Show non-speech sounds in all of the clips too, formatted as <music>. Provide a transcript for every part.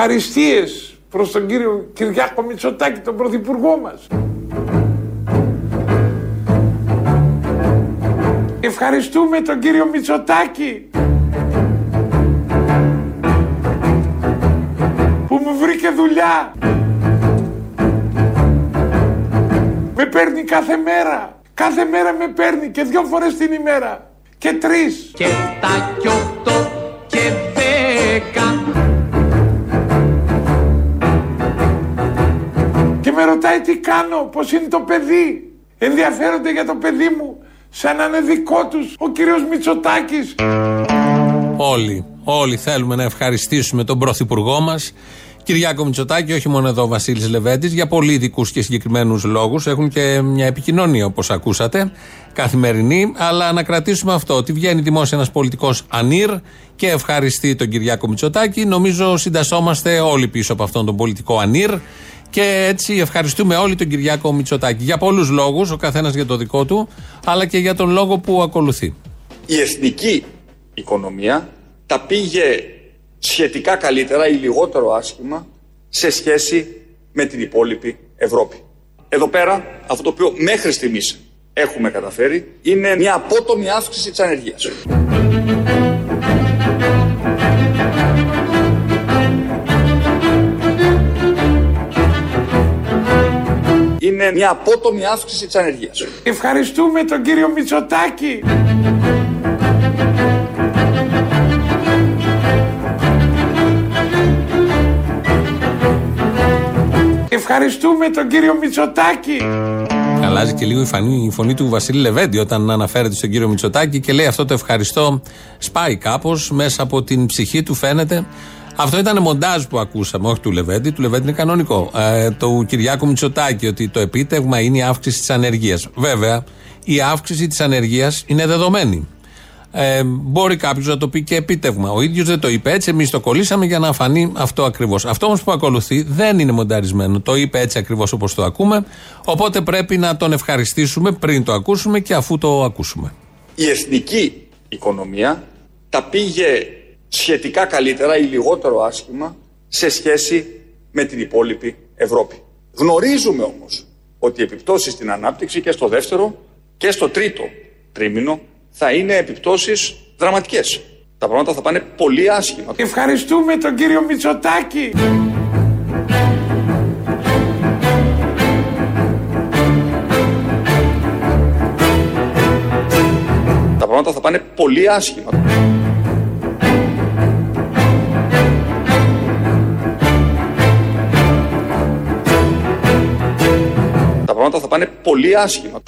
Ευχαριστίες προς τον κύριο Κυριάκο Μητσοτάκη, τον πρωθυπουργό μας. Ευχαριστούμε τον κύριο Μητσοτάκη που μου βρήκε δουλειά. Με παίρνει κάθε μέρα. Κάθε μέρα με παίρνει και δυο φορές την ημέρα. Και τρεις. Και τα κι ρωτάει τι κάνω, πώς είναι το παιδί. Ενδιαφέρονται για το παιδί μου σαν να είναι δικό τους ο κύριος Μητσοτάκης. Όλοι, όλοι θέλουμε να ευχαριστήσουμε τον πρωθυπουργό μας, Κυριάκο Μητσοτάκη, όχι μόνο εδώ ο Βασίλης Λεβέντης, για πολύ ειδικού και συγκεκριμένους λόγους. Έχουν και μια επικοινωνία, όπως ακούσατε, καθημερινή. Αλλά να κρατήσουμε αυτό, ότι βγαίνει δημόσια ένας πολιτικός ανήρ και ευχαριστεί τον Κυριάκο Μητσοτάκη. Νομίζω συντασσόμαστε όλοι πίσω από αυτόν τον πολιτικό ανήρ. Και έτσι ευχαριστούμε όλοι τον Κυριάκο Μητσοτάκη. Για πολλούς λόγους, ο καθένας για το δικό του, αλλά και για τον λόγο που ακολουθεί. η εθνική οικονομία τα πήγε σχετικά καλύτερα ή λιγότερο άσχημα σε σχέση με την υπόλοιπη Ευρώπη. Εδώ πέρα αυτό το οποίο μέχρι στιγμής έχουμε καταφέρει είναι μια απότομη αύξηση της ανεργίας. Είναι μια απότομη αύξηση της ανεργίας. Ευχαριστούμε τον κύριο Μητσοτάκη. Ευχαριστούμε τον κύριο Μητσοτάκη. Αλλάζει και λίγο η, φανή, η φωνή του Βασίλη Λεβέντη όταν αναφέρεται στον κύριο Μητσοτάκη και λέει αυτό το ευχαριστώ. Σπάει κάπως μέσα από την ψυχή του, φαίνεται. Αυτό ήταν μοντάζ που ακούσαμε, όχι του Λεβέντη. Του Λεβέντη είναι κανονικό. Ε, του Κυριάκου Μητσοτάκη, ότι το επίτευγμα είναι η αύξηση της ανεργίας. Βέβαια, η αύξηση της ανεργίας είναι δεδομένη. Ε, μπορεί κάποιος να το πει και επίτευγμα. Ο ίδιος δεν το είπε έτσι. Εμείς το κολλήσαμε για να φανεί αυτό ακριβώς. Αυτό όμως που ακολουθεί δεν είναι μονταρισμένο. Το είπε έτσι ακριβώς όπως το ακούμε. Οπότε πρέπει να τον ευχαριστήσουμε πριν το ακούσουμε και αφού το ακούσουμε. η εθνική οικονομία τα πήγε σχετικά καλύτερα ή λιγότερο άσχημα σε σχέση με την υπόλοιπη Ευρώπη. Γνωρίζουμε όμως ότι οι επιπτώσεις στην ανάπτυξη και στο δεύτερο και στο τρίτο τρίμηνο θα είναι επιπτώσεις δραματικές. Τα πράγματα θα πάνε πολύ άσχημα. Ευχαριστούμε τον κύριο Μητσοτάκη. Τα πράγματα θα πάνε πολύ άσχημα. Τα πράγματα θα πάνε πολύ άσχημα.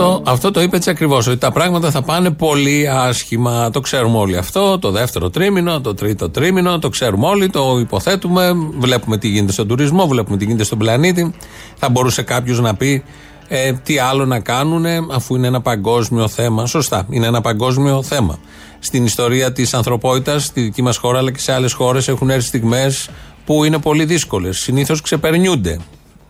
Αυτό, αυτό το είπε έτσι ακριβώς. Ότι τα πράγματα θα πάνε πολύ άσχημα. Το ξέρουμε όλοι αυτό. Το δεύτερο τρίμηνο, το τρίτο τρίμηνο. Το ξέρουμε όλοι. Το υποθέτουμε. Βλέπουμε τι γίνεται στον τουρισμό. Βλέπουμε τι γίνεται στον πλανήτη. Θα μπορούσε κάποιος να πει ε, τι άλλο να κάνουν αφού είναι ένα παγκόσμιο θέμα. Σωστά. Είναι ένα παγκόσμιο θέμα. Στην ιστορία της ανθρωπότητας, στη δική μας χώρα αλλά και σε άλλες χώρες έχουν έρθει στιγμές που είναι πολύ δύσκολες. Συνήθως ξεπερνιούνται.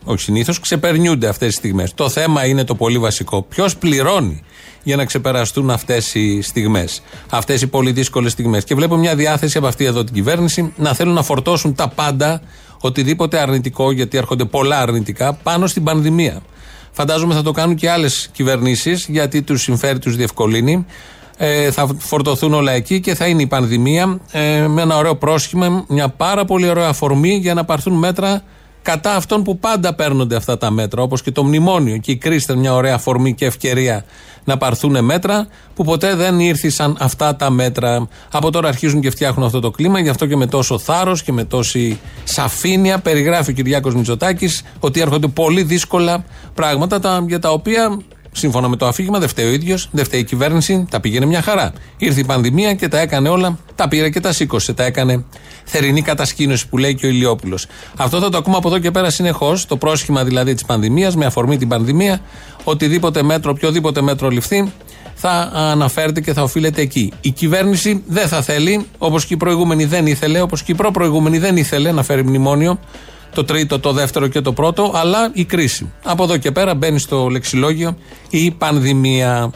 Όχι συνήθως, ξεπερνιούνται αυτές τις στιγμές. Το θέμα είναι το πολύ βασικό. Ποιος πληρώνει για να ξεπεραστούν αυτές οι στιγμές. Αυτές οι πολύ δύσκολες στιγμές. Και βλέπω μια διάθεση από αυτή εδώ την κυβέρνηση να θέλουν να φορτώσουν τα πάντα, οτιδήποτε αρνητικό, γιατί έρχονται πολλά αρνητικά, πάνω στην πανδημία. Φαντάζομαι θα το κάνουν και άλλες κυβερνήσεις, γιατί τους συμφέρει, τους διευκολύνει. Ε, θα φορτωθούν όλα εκεί και θα είναι η πανδημία ε, με ένα ωραίο πρόσχημα, μια πάρα πολύ ωραία αφορμή για να πάρθουν μέτρα κατά αυτών που πάντα παίρνονται αυτά τα μέτρα, όπως και το μνημόνιο. Και η κρίση ήταν μια ωραία αφορμή και ευκαιρία να πάρθουν μέτρα που ποτέ δεν ήρθαν αυτά τα μέτρα. Από τώρα αρχίζουν και φτιάχνουν αυτό το κλίμα, γι' αυτό και με τόσο θάρρος και με τόση σαφήνεια περιγράφει ο Κυριάκος Μητσοτάκης ότι έρχονται πολύ δύσκολα πράγματα τα, για τα οποία Σύμφωνα με το αφήγημα, δεν φταίει ο ίδιος, δεν φταίει η κυβέρνηση, τα πήγαινε μια χαρά. Ήρθε η πανδημία και τα έκανε όλα, τα πήρε και τα σήκωσε. Τα έκανε θερινή κατασκήνωση που λέει και ο Ηλιόπουλος. Αυτό θα το ακούμε από εδώ και πέρα συνεχώς. Το πρόσχημα δηλαδή της πανδημίας, με αφορμή την πανδημία, οτιδήποτε μέτρο, οποιοδήποτε μέτρο ληφθεί, θα αναφέρεται και θα οφείλεται εκεί. Η κυβέρνηση δεν θα θέλει, όπως και η προηγούμενη δεν ήθελε, όπως και η προ-προηγούμενη δεν ήθελε να φέρει μνημόνιο το τρίτο, το δεύτερο και το πρώτο, αλλά η κρίση. Από εδώ και πέρα μπαίνει στο λεξιλόγιο η πανδημία.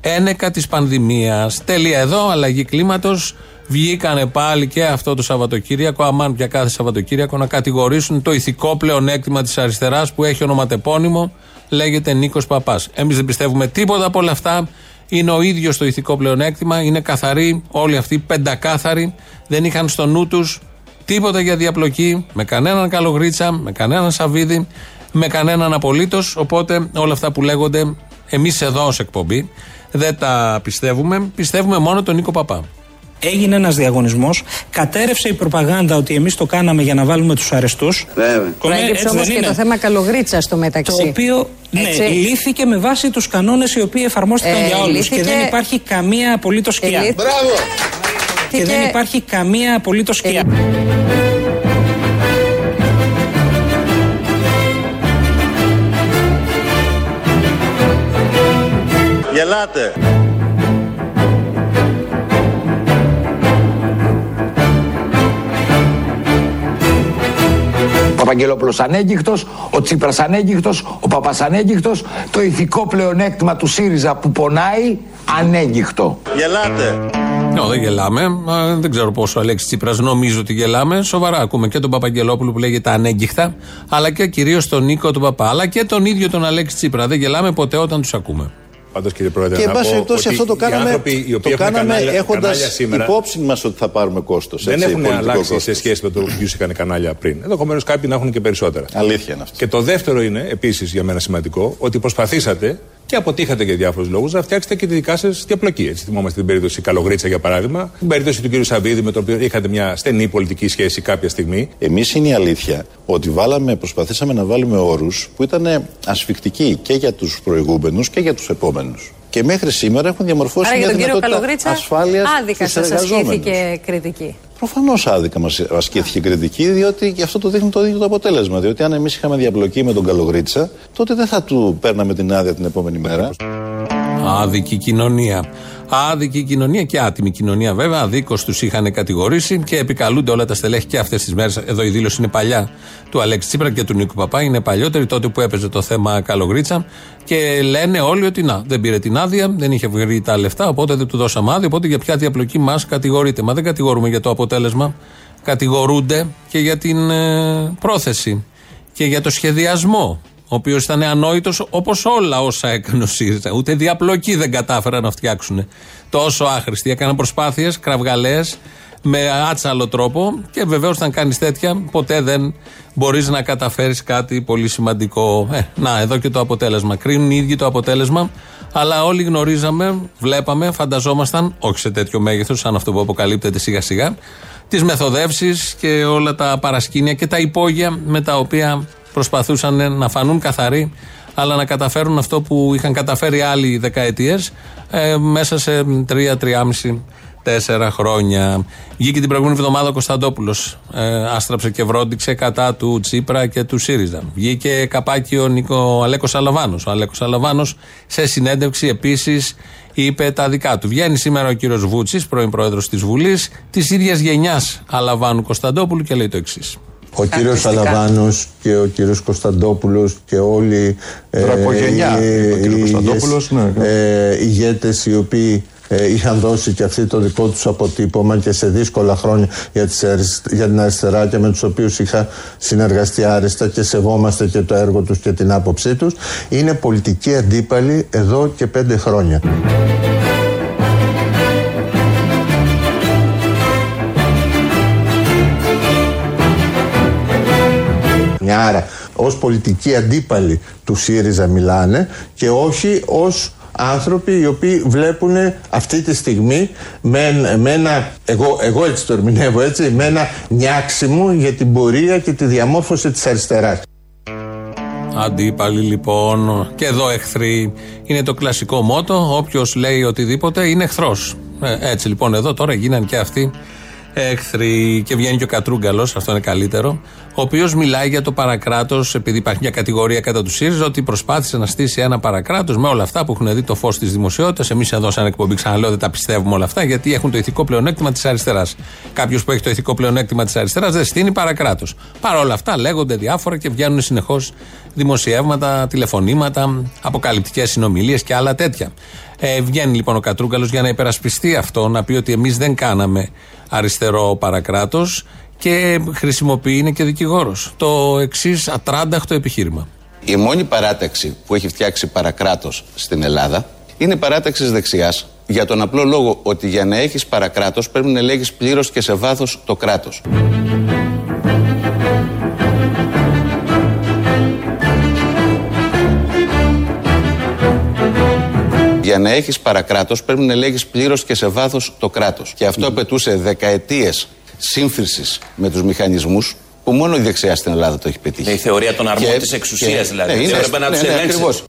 ένεκα της πανδημίας. Τέλεια εδώ, αλλαγή κλίματος. Βγήκανε πάλι και αυτό το Σαββατοκύριακο, αμάν πια κάθε Σαββατοκύριακο, να κατηγορήσουν το ηθικό πλεονέκτημα της αριστεράς που έχει ονοματεπώνυμο, λέγεται Νίκος Παπάς. Εμείς δεν πιστεύουμε τίποτα από όλα αυτά. Είναι ο ίδιος το ηθικό πλεονέκτημα, είναι καθαροί, όλοι αυτοί πεντακάθαροι, δεν είχαν στο νου τους τίποτα για διαπλοκή, με κανέναν καλογρίτσα, με κανέναν σαβίδι, με κανέναν απολύτως. Οπότε όλα αυτά που λέγονται εμείς εδώ ως εκπομπή δεν τα πιστεύουμε. Πιστεύουμε μόνο τον Νίκο Παπά. Έγινε ένας διαγωνισμός, κατέρευσε η προπαγάνδα ότι εμείς το κάναμε για να βάλουμε τους αρεστούς. Βέβαια. Προέκυψε όμως και το θέμα καλογρίτσας στο μεταξύ. Το οποίο ναι, Έτσι. λύθηκε με βάση τους κανόνες οι οποίοι εφαρμόστηκαν Ε, για όλους. λύθηκε- Και δεν υπάρχει καμία απολύτως σκιά. λύθηκε- Μπράβο! Και δεν υπάρχει καμία απολύτως σκιά. Γελάτε! Παπαγγελόπουλος ανέγκυχτο, ο Τσίπρας ανέγκυχτο, ο Παπάς ανέγκυχτο, το ηθικό πλεονέκτημα του ΣΥΡΙΖΑ που πονάει ανέγκυχτο. Γελάτε! No, δεν γελάμε. Μα Δεν ξέρω πόσο ο Αλέξης Τσίπρας νομίζω ότι γελάμε. Σοβαρά ακούμε και τον Παπαγγελόπουλο που λέγεται ανέγκυχτα, αλλά και κυρίως τον Νίκο τον Παπά, αλλά και τον ίδιο τον Αλέξη Τσίπρα. Δεν γελάμε ποτέ όταν τους ακούμε. Πάντως, κύριε Πρόεδρε, Και εν να πάση πω περιπτώσει ότι αυτό το οι κάναμε, άνθρωποι οι οποίοι το έχουν κάναμε κανάλια, έχοντας κανάλια σήμερα υπόψη μας ότι θα πάρουμε κόστος. δεν έτσι, έχουν πολιτικό αλλάξει κόστος. σε σχέση με το ποιου είχαν κανάλια πριν. Ενδεχομένως κάποιοι να έχουν και περισσότερα. Αλήθεια είναι αυτό. Και το δεύτερο είναι, επίσης για μένα σημαντικό, ότι προσπαθήσατε και αποτύχατε για διάφορους λόγους να φτιάξετε και τη δικά σας διαπλοκή. Έτσι, θυμόμαστε την περίπτωση Καλογρίτσα για παράδειγμα, την περίπτωση του κ. Σαββίδη με τον οποίο είχατε μια στενή πολιτική σχέση κάποια στιγμή. Εμείς είναι η αλήθεια ότι βάλαμε, προσπαθήσαμε να βάλουμε όρους που ήταν ασφικτικοί και για τους προηγούμενους και για τους επόμενους. Και μέχρι σήμερα έχουν διαμορφώσει Άρα για μια τον κύριο δυνατότητα Καλογρίτσα ασφάλειας άδικα στους σας εργαζόμενους. ασκήθηκε κριτική. Προφανώς άδικα μας ασκήθηκε κριτική, διότι και αυτό το δείχνει το ίδιο το αποτέλεσμα. Διότι αν εμείς είχαμε διαπλοκή με τον Καλογρίτσα, τότε δεν θα του παίρναμε την άδεια την επόμενη μέρα. Άδικη κοινωνία. Άδικη κοινωνία και άτιμη κοινωνία βέβαια. Αδίκως τους είχαν κατηγορήσει και επικαλούνται όλα τα στελέχη και αυτές τις μέρες. Εδώ η δήλωση είναι παλιά του Αλέξη Τσίπρα και του Νίκου Παπά. Είναι παλιότερη τότε που έπαιζε το θέμα Καλογρίτσα. Και λένε όλοι ότι να, δεν πήρε την άδεια, δεν είχε βγει τα λεφτά, οπότε δεν του δώσαμε άδεια. Οπότε για ποια διαπλοκή μας κατηγορείται. Μα δεν κατηγορούμε για το αποτέλεσμα. Κατηγορούνται και για την ε, πρόθεση και για το σχεδιασμό. Ο οποίος ήταν ανόητος όπως όλα όσα έκανε ο ΣΥΡΙΖΑ. Ούτε διαπλοκή δεν κατάφεραν να φτιάξουν. Τόσο άχρηστοι. Έκαναν προσπάθειες, κραυγαλαίε, με άτσαλο τρόπο. Και βεβαίως, όταν κάνεις τέτοια, ποτέ δεν μπορείς να καταφέρεις κάτι πολύ σημαντικό. Ε, να, εδώ και το αποτέλεσμα. Κρίνουν οι ίδιοι το αποτέλεσμα. Αλλά όλοι γνωρίζαμε, βλέπαμε, φανταζόμασταν, όχι σε τέτοιο μέγεθος, σαν αυτό που αποκαλύπτεται σιγά σιγά, τις μεθοδεύσεις και όλα τα παρασκήνια και τα υπόγεια με τα οποία προσπαθούσαν να φανούν καθαροί, αλλά να καταφέρουν αυτό που είχαν καταφέρει άλλοι δεκαετίες ε, μέσα σε τρία, τριάμιση, τέσσερα χρόνια. Βγήκε την προηγούμενη εβδομάδα ο Κωνσταντόπουλος. Ε, άστραψε και βρόντιξε κατά του Τσίπρα και του ΣΥΡΙΖΑ. Βγήκε καπάκι ο, Νίκο, ο Αλέκος Αλαβάνο. Ο Αλέκος Αλαβάνο σε συνέντευξη επίσης είπε τα δικά του. Βγαίνει σήμερα ο κύριος Βούτσης, πρώην πρόεδρος της Βουλής, της ίδιας γενιάς Αλαβάνου Κωνσταντόπουλου και λέει το εξής. Ο κύριος Αλαβάνος και ο κύριος Κωνσταντόπουλος και όλοι ε, Τραπογενιά, οι- ο κύριος οι Κωνσταντόπουλος, ηγεσ- ναι. ε, ηγέτες οι οποίοι ε, είχαν δώσει και αυτοί το δικό τους αποτύπωμα και σε δύσκολα χρόνια για, τις αρισ- για την αριστερά και με τους οποίους είχα συνεργαστεί άριστα και σεβόμαστε και το έργο τους και την άποψή τους είναι πολιτικοί αντίπαλοι εδώ και πέντε χρόνια. Άρα ως πολιτικοί αντίπαλοι του ΣΥΡΙΖΑ μιλάνε και όχι ως άνθρωποι οι οποίοι βλέπουν αυτή τη στιγμή με, με ένα, εγώ, εγώ έτσι το ερμηνεύω έτσι, με ένα νιάξιμο για την πορεία και τη διαμόρφωση της αριστεράς. Αντίπαλοι λοιπόν, και εδώ εχθροί. Είναι το κλασικό μότο. Όποιος λέει οτιδήποτε είναι εχθρός. έτσι λοιπόν εδώ τώρα γίναν και αυτοί εχθροί. Και βγαίνει και ο Κατρούγκαλος, αυτό είναι καλύτερο. Ο οποίος μιλάει για το παρακράτος, επειδή υπάρχει μια κατηγορία κατά του ΣΥΡΙΖΑ, ότι προσπάθησε να στήσει ένα παρακράτος με όλα αυτά που έχουν δει το φως της δημοσιότητας. Εμείς εδώ, σαν εκπομπή, ξαναλέω, δεν τα πιστεύουμε όλα αυτά, γιατί έχουν το ηθικό πλεονέκτημα της αριστεράς. Κάποιος που έχει το ηθικό πλεονέκτημα της αριστεράς δεν στείνει παρακράτος. Παρ' όλα αυτά λέγονται διάφορα και βγαίνουν συνεχώς δημοσιεύματα, τηλεφωνήματα, αποκαλυπτικές συνομιλίες και άλλα τέτοια. Ε, βγαίνει λοιπόν ο Κατρούγκαλος για να υπερασπιστεί αυτό, να πει ότι εμείς δεν κάναμε αριστερό παρακράτος και χρησιμοποιεί, είναι και δικηγόρος. Το εξής ατράνταχτο επιχείρημα. Η μόνη παράταξη που έχει φτιάξει παρακράτος στην Ελλάδα είναι η παράταξη της δεξιάς. Για τον απλό λόγο ότι για να έχεις παρακράτος πρέπει να ελέγει πλήρως και σε βάθος το κράτος. Για να έχεις παρακράτος πρέπει να ελέγει πλήρως και σε βάθος το κράτος. Και αυτό απαιτούσε δεκαετίες σύμφρηση με τους μηχανισμούς που μόνο η δεξιά στην Ελλάδα το έχει πετύχει. Η θεωρία των αρμών της εξουσίας δηλαδή. Ναι, είναι, Έπρεπε να ναι, του ναι, ελέγξει. ακριβώς.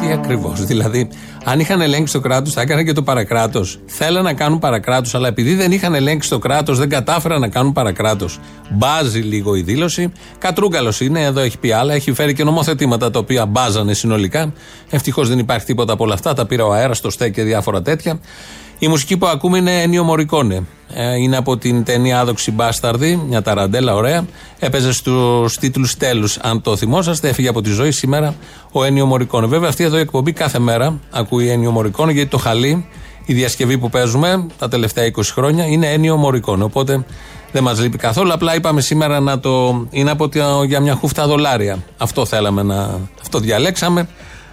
Τι ακριβώς. Δηλαδή, αν είχαν ελέγξει το κράτος, θα έκαναν και το παρακράτος. Θέλαν να κάνουν παρακράτος, αλλά επειδή δεν είχαν ελέγξει το κράτος, δεν κατάφεραν να κάνουν παρακράτος. Μπάζει λίγο η δήλωση. Κατρούγκαλος είναι, εδώ έχει πει άλλα. Έχει φέρει και νομοθετήματα τα οποία μπάζανε συνολικά. Ευτυχώς δεν υπάρχει τίποτα από όλα αυτά. Τα πήρε ο αέρας, το στέκ και διάφορα τέτοια. Η μουσική που ακούμε είναι Ένιο Μωρικόνε. Ε, είναι από την ταινία Άδοξη Μπάσταρδη, μια ταραντέλα ωραία. Έπαιζε στους τίτλους τέλους, αν το θυμόσαστε. Έφυγε από τη ζωή σήμερα ο Ένιο Μωρικόνε. Βέβαια, αυτή εδώ η εκπομπή κάθε μέρα ακούει Ένιο Μωρικόνε, γιατί το χαλί, η διασκευή που παίζουμε τα τελευταία 20 χρόνια, είναι Ένιο Μωρικόνε. Οπότε δεν μας λείπει καθόλου. Απλά είπαμε σήμερα να το. είναι από το, για μια χούφτα δολάρια. Αυτό θέλαμε να. Αυτό διαλέξαμε.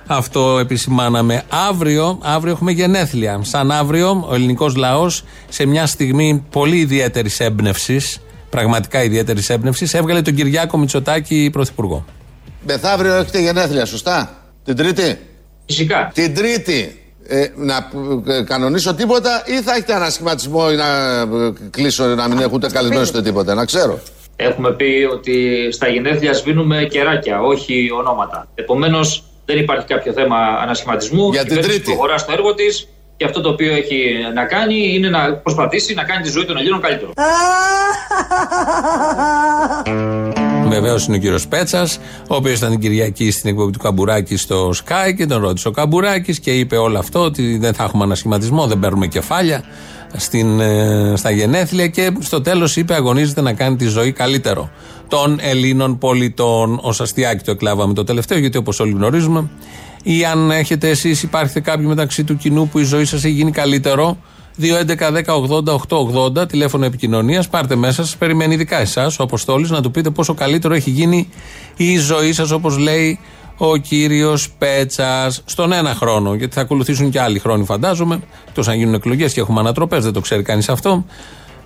Αυτό επισημάναμε. Αύριο, αύριο έχουμε γενέθλια. Σαν αύριο, ο ελληνικός λαός σε μια στιγμή πολύ ιδιαίτερης έμπνευσης, πραγματικά ιδιαίτερης έμπνευσης, έβγαλε τον Κυριάκο Μητσοτάκη πρωθυπουργό. Μεθαύριο έχετε γενέθλια, σωστά; Την Τρίτη; Φυσικά. Την Τρίτη. Ε, να ε, κανονίσω τίποτα ή θα έχετε ανασχηματισμό ή να ε, κλείσω να μην έχετε καλεσμένους ούτε τίποτα, να ξέρω. Έχουμε πει ότι στα γενέθλια σβήνουμε κεράκια, όχι ονόματα. Επομένως, δεν υπάρχει κάποιο θέμα ανασχηματισμού. Για Η την κυβέρνηση Τρίτη. προχωρά στο έργο της και αυτό το οποίο έχει να κάνει είναι να προσπαθήσει να κάνει τη ζωή των Ελλήνων καλύτερο. <laughs> Βεβαίως είναι ο κύριος Πέτσας, ο οποίος ήταν την Κυριακή στην εκπομπή του Καμπουράκη στο Sky και τον ρώτησε ο Καμπουράκης και είπε όλο αυτό ότι δεν θα έχουμε ανασχηματισμό, δεν παίρνουμε κεφάλια στην, ε, στα γενέθλια και στο τέλος είπε αγωνίζεται να κάνει τη ζωή καλύτερο των Ελλήνων πολιτών. Ω αστιάκι το εκλάβαμε το τελευταίο, γιατί όπως όλοι γνωρίζουμε, ή αν έχετε εσείς, υπάρχετε κάποιοι μεταξύ του κοινού που η ζωή σας έχει γίνει καλύτερο. 2.11.10.80.880 τηλέφωνο επικοινωνίας. Πάρτε μέσα σας. Περιμένει ειδικά εσάς, ο Αποστόλης, να του πείτε πόσο καλύτερο έχει γίνει η ζωή σας, όπως λέει ο κύριος Πέτσας, στον ένα χρόνο. Γιατί θα ακολουθήσουν και άλλοι χρόνοι, φαντάζομαι. Εκτός αν γίνουν εκλογές και έχουμε ανατροπές, δεν το ξέρει κανείς αυτό.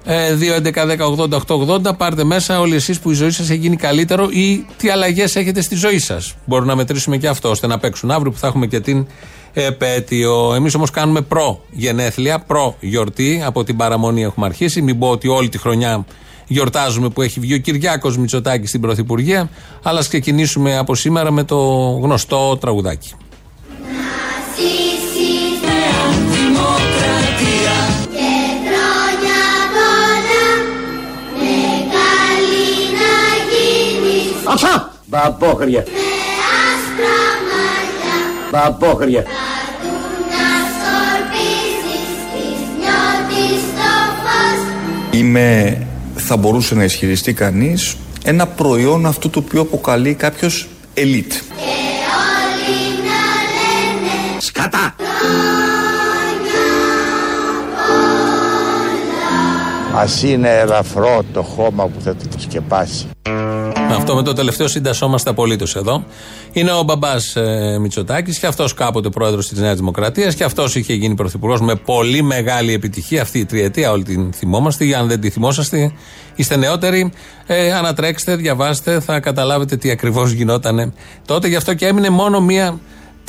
Ε, 2.11.10.80.880 πάρτε μέσα όλοι εσείς που η ζωή σας έχει γίνει καλύτερο ή τι αλλαγές έχετε στη ζωή σας. Μπορούμε να μετρήσουμε και αυτό ώστε να παίξουν αύριο που θα έχουμε και την επέτειο. Εμείς όμως κάνουμε προ γενέθλια, προ γιορτή. Από την παραμονή έχουμε αρχίσει. Μην πω ότι όλη τη χρονιά γιορτάζουμε που έχει βγει ο Κυριάκος Μητσοτάκης στην Πρωθυπουργία. Αλλά ας ξεκινήσουμε από σήμερα με το γνωστό τραγουδάκι. Αψά! Μπαμπόχρια. Μπαμπόχρια. Είμαι, θα μπορούσε να ισχυριστεί κανείς, ένα προϊόν αυτού του οποίο αποκαλεί κάποιος ελίτ. Σκατά! Ας είναι ελαφρό το χώμα που θα το σκεπάσει. Αυτό με το τελευταίο συντασσόμαστε απολύτως εδώ. Είναι ο μπαμπάς ε, Μητσοτάκης και αυτός κάποτε πρόεδρος της Νέας Δημοκρατίας και αυτός είχε γίνει πρωθυπουργός με πολύ μεγάλη επιτυχία αυτή η τριετία. Όλη την θυμόμαστε. Για αν δεν τη θυμόσαστε, είστε νεότεροι. Ε, ανατρέξτε, διαβάστε, θα καταλάβετε τι ακριβώς γινόταν τότε. Γι' αυτό και έμεινε μόνο μία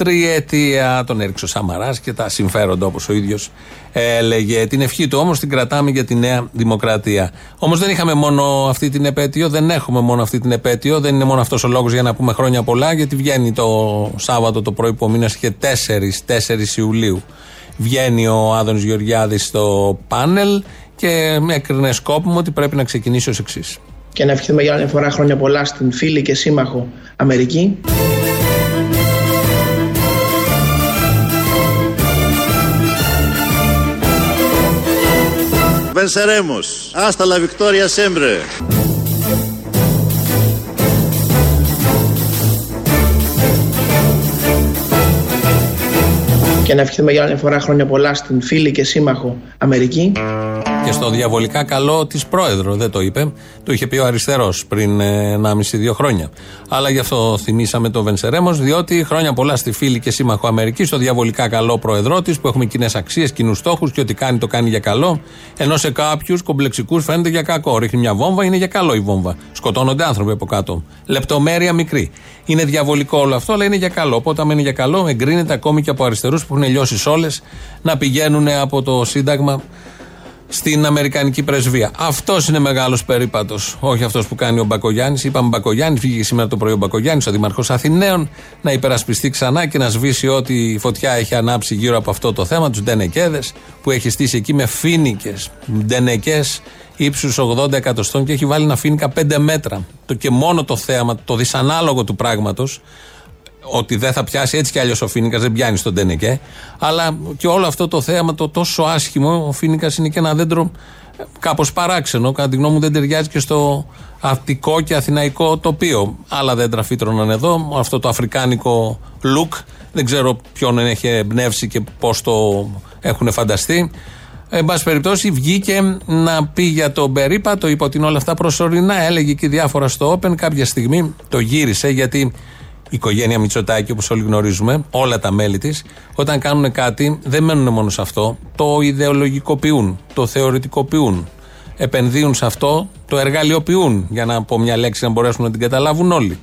τριετία. Τον έριξε ο Σαμαράς και τα συμφέροντα όπως ο ίδιος έλεγε. Την ευχή του όμως την κρατάμε για τη Νέα Δημοκρατία. Όμως δεν είχαμε μόνο αυτή την επέτειο, δεν έχουμε μόνο αυτή την επέτειο, δεν είναι μόνο αυτός ο λόγος για να πούμε χρόνια πολλά, γιατί βγαίνει το Σάββατο το πρωί που ο μήνας είχε 4, 4 Ιουλίου. Βγαίνει ο Άδωνης Γεωργιάδης στο πάνελ και με έκρινε σκόπιμο ότι πρέπει να ξεκινήσει ως εξής. Και να ευχηθούμε για άλλη μια φορά χρόνια πολλά στην φίλη και σύμμαχο Αμερική. Venceremos. Hasta la victoria siempre. Και και να ευχηθούμε για άλλη φορά χρόνια πολλά στην φίλη και σύμμαχο Αμερική. Και στο διαβολικά καλό της πρόεδρο, δεν το είπε. Το είχε πει ο αριστερός πριν 1,5-2 χρόνια. Αλλά γι' αυτό θυμήσαμε το Βενσερέμος, διότι χρόνια πολλά στη φίλη και σύμμαχο Αμερική, στο διαβολικά καλό πρόεδρό της, που έχουμε κοινές αξίες, κοινούς στόχους και ό,τι κάνει το κάνει για καλό. Ενώ σε κάποιους κομπλεξικούς φαίνεται για κακό. Ρίχνει μια βόμβα, είναι για καλό η βόμβα. Σκοτώνονται άνθρωποι από κάτω. Λεπτομέρεια μικρή. Είναι διαβολικό όλο αυτό, αλλά είναι για καλό. Οπότε, αν είναι για καλό, εγκρίνεται ακόμη και από αριστερούς που έχουν λιώσει όλε να πηγαίνουν από το Σύνταγμα στην Αμερικανική πρεσβεία. Αυτός είναι μεγάλος περίπατος. Όχι αυτός που κάνει ο Μπακογιάννης. Είπαμε Μπακογιάννη, βγήκε σήμερα το πρωί ο Μπακογιάννης, ο Δήμαρχο Αθηναίων, να υπερασπιστεί ξανά και να σβήσει ό,τι φωτιά έχει ανάψει γύρω από αυτό το θέμα, τους Ντενεκέδες, που έχει στήσει εκεί με φίνικες, ντενεκές ύψους 80 εκατοστών και έχει βάλει ένα φίνικα 5 μέτρα. Το και μόνο το θέαμα, το δυσανάλογο του πράγματος, ότι δεν θα πιάσει έτσι κι αλλιώς ο Φίνικας, δεν πιάνει στον Τενεκέ. Αλλά και όλο αυτό το θέαμα, το τόσο άσχημο, ο Φίνικας είναι και ένα δέντρο κάπως παράξενο. Κατά τη γνώμη μου δεν ταιριάζει και στο αττικό και αθηναϊκό τοπίο. Άλλα δέντρα φύτρωναν εδώ. Αυτό το αφρικάνικο look δεν ξέρω ποιον έχει εμπνεύσει και πώς το έχουν φανταστεί. Εν πάση περιπτώσει, βγήκε να πει για τον περίπατο, είπε ότι είναι όλα αυτά προσωρινά. Έλεγε και διάφορα στο Open. Κάποια στιγμή το γύρισε γιατί η οικογένεια Μητσοτάκη, όπως όλοι γνωρίζουμε, όλα τα μέλη της, όταν κάνουν κάτι, δεν μένουν μόνο σε αυτό. Το ιδεολογικοποιούν, το θεωρητικοποιούν. Επενδύουν σε αυτό, το εργαλειοποιούν, για να πω μια λέξη να μπορέσουν να την καταλάβουν όλοι.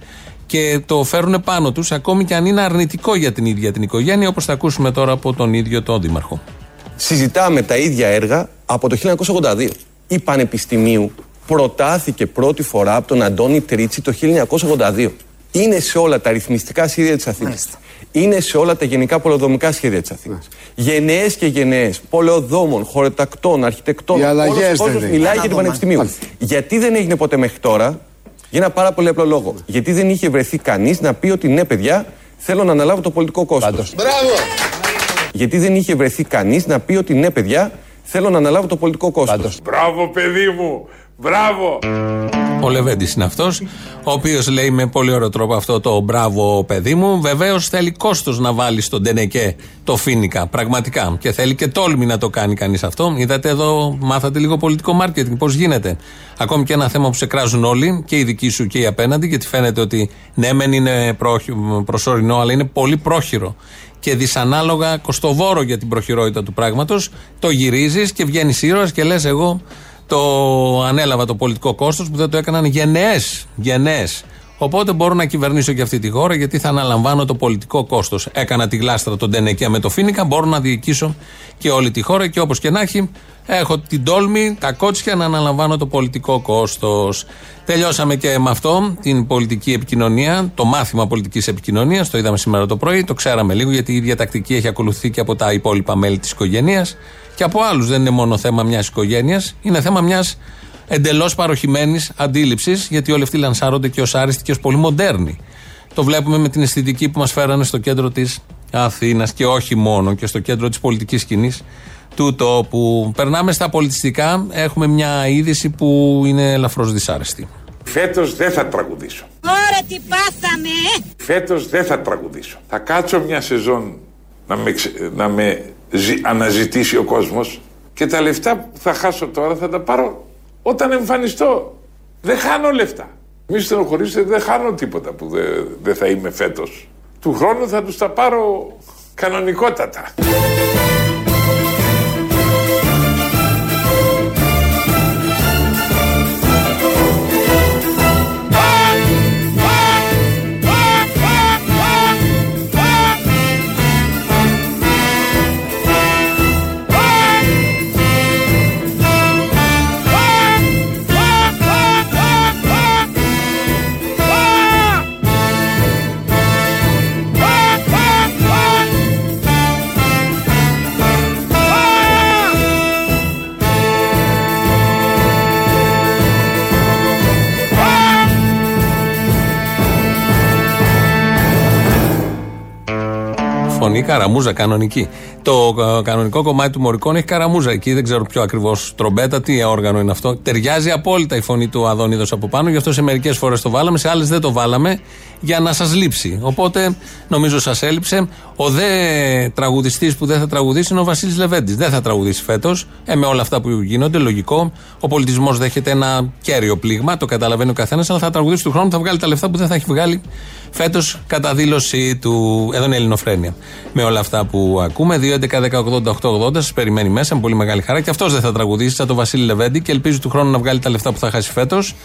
Και το φέρουν πάνω τους, ακόμη και αν είναι αρνητικό για την ίδια την οικογένεια, όπως θα ακούσουμε τώρα από τον ίδιο τον Δήμαρχο. Συζητάμε τα ίδια έργα από το 1982. Η Πανεπιστημίου προτάθηκε πρώτη φορά από τον Αντώνη Τρίτσι το 1982 είναι σε όλα τα ρυθμιστικά σχέδια της Αθήνας. Είναι σε όλα τα γενικά πολεοδομικά σχέδια της Αθήνας. Γενναίες και γενναίες πολεοδόμων, χωροτακτών, αρχιτεκτών. Όλος ο κόσμος μιλάει για την Πανεπιστημίου. Γιατί δεν έγινε ποτέ μέχρι τώρα, για ένα πάρα πολύ απλό λόγο. Γιατί δεν είχε βρεθεί κανείς να πει ότι ναι, παιδιά, θέλω να αναλάβω το πολιτικό κόστος. Μπράβο! Γιατί δεν είχε βρεθεί κανείς να πει ότι ναι, παιδιά, θέλω να αναλάβω το πολιτικό κόστος. Μπράβο, παιδί μου! Μπράβο! Ο Λεβέντης είναι αυτός, ο οποίος λέει με πολύ ωραίο τρόπο αυτό το μπράβο παιδί μου. Βεβαίως θέλει κόστος να βάλει στον Τενεκέ το φίνικα. Πραγματικά. Και θέλει και τόλμη να το κάνει κανείς αυτό. Είδατε εδώ, μάθατε λίγο πολιτικό μάρκετινγκ, πώς γίνεται. Ακόμη και ένα θέμα που σε κράζουν όλοι, και οι δικοί σου και οι απέναντι, γιατί φαίνεται ότι ναι, μεν είναι προσωρινό, αλλά είναι πολύ πρόχειρο και δυσανάλογα κοστοβόρο για την προχειρότητα του πράγματος. Το γυρίζεις και βγαίνεις ήρωας και λες: Εγώ το ανέλαβα το πολιτικό κόστος που δεν το έκαναν γενναίες. Γενναίες. Οπότε μπορώ να κυβερνήσω και αυτή τη χώρα γιατί θα αναλαμβάνω το πολιτικό κόστος. Έκανα τη γλάστρα τον Τενεκέ με το Φίνικα, μπορώ να διοικήσω και όλη τη χώρα και όπως και να έχει, έχω την τόλμη, τα κότσια να αναλαμβάνω το πολιτικό κόστος. Τελειώσαμε και με αυτό την πολιτική επικοινωνία, το μάθημα πολιτικής επικοινωνίας. Το είδαμε σήμερα το πρωί, το ξέραμε λίγο γιατί η ίδια τακτική έχει ακολουθεί και από τα υπόλοιπα μέλη της οικογένειας και από άλλους. Δεν είναι μόνο θέμα μιας οικογένειας, είναι θέμα μιας εντελώς παροχημένης αντίληψης, γιατί όλοι αυτοί λανσάρονται και ως άριστοι και ως πολύ μοντέρνοι. Το βλέπουμε με την αισθητική που μας φέρανε στο κέντρο της Αθήνας και όχι μόνο, και στο κέντρο της πολιτικής σκηνής του τόπου. Περνάμε στα πολιτιστικά. Έχουμε μια είδηση που είναι ελαφρώς δυσάρεστη. Φέτος δεν θα τραγουδήσω. Ωραία, τι πάθαμε! Φέτος δεν θα τραγουδήσω. Θα κάτσω μια σεζόν να με, να με αναζητήσει ο κόσμος και τα λεφτά που θα χάσω τώρα θα τα πάρω όταν εμφανιστώ. Δεν χάνω λεφτά. Μη στενοχωρήσετε, δεν χάνω τίποτα που δεν δε θα είμαι φέτος. Του χρόνου θα τους τα πάρω κανονικότατα. Καραμούζα κανονική. Το ε, κανονικό κομμάτι του Μωρικών έχει καραμούζα εκεί, δεν ξέρω ποιο ακριβώς τρομπέτα, τι όργανο είναι αυτό. Ταιριάζει απόλυτα η φωνή του Αδόνιδο από πάνω, γι' αυτό σε μερικές φορές το βάλαμε, σε άλλες δεν το βάλαμε για να σας λείψει. Οπότε νομίζω σας έλειψε. Ο δε τραγουδιστής που δεν θα τραγουδήσει είναι ο Βασίλης Λεβέντης. Δεν θα τραγουδήσει φέτος. Ε, με όλα αυτά που γίνονται, λογικό. Ο πολιτισμός δέχεται ένα κέριο πλήγμα, το καταλαβαίνει ο καθένας, αλλά θα τραγουδήσει του χρόνου, θα βγάλει τα λεφτά που δεν θα έχει βγάλει φέτος κατά δήλωση του. Εδώ είναι η Ελληνοφρένεια. Με όλα αυτά που ακούμε. 2.11.10.80.880 σας περιμένει μέσα με πολύ μεγάλη χαρά. Και αυτός δεν θα τραγουδήσει, σαν τον Βασίλη Λεβέντη και ελπίζει του χρόνου να βγάλει τα λεφτά που θα χάσει φέτος.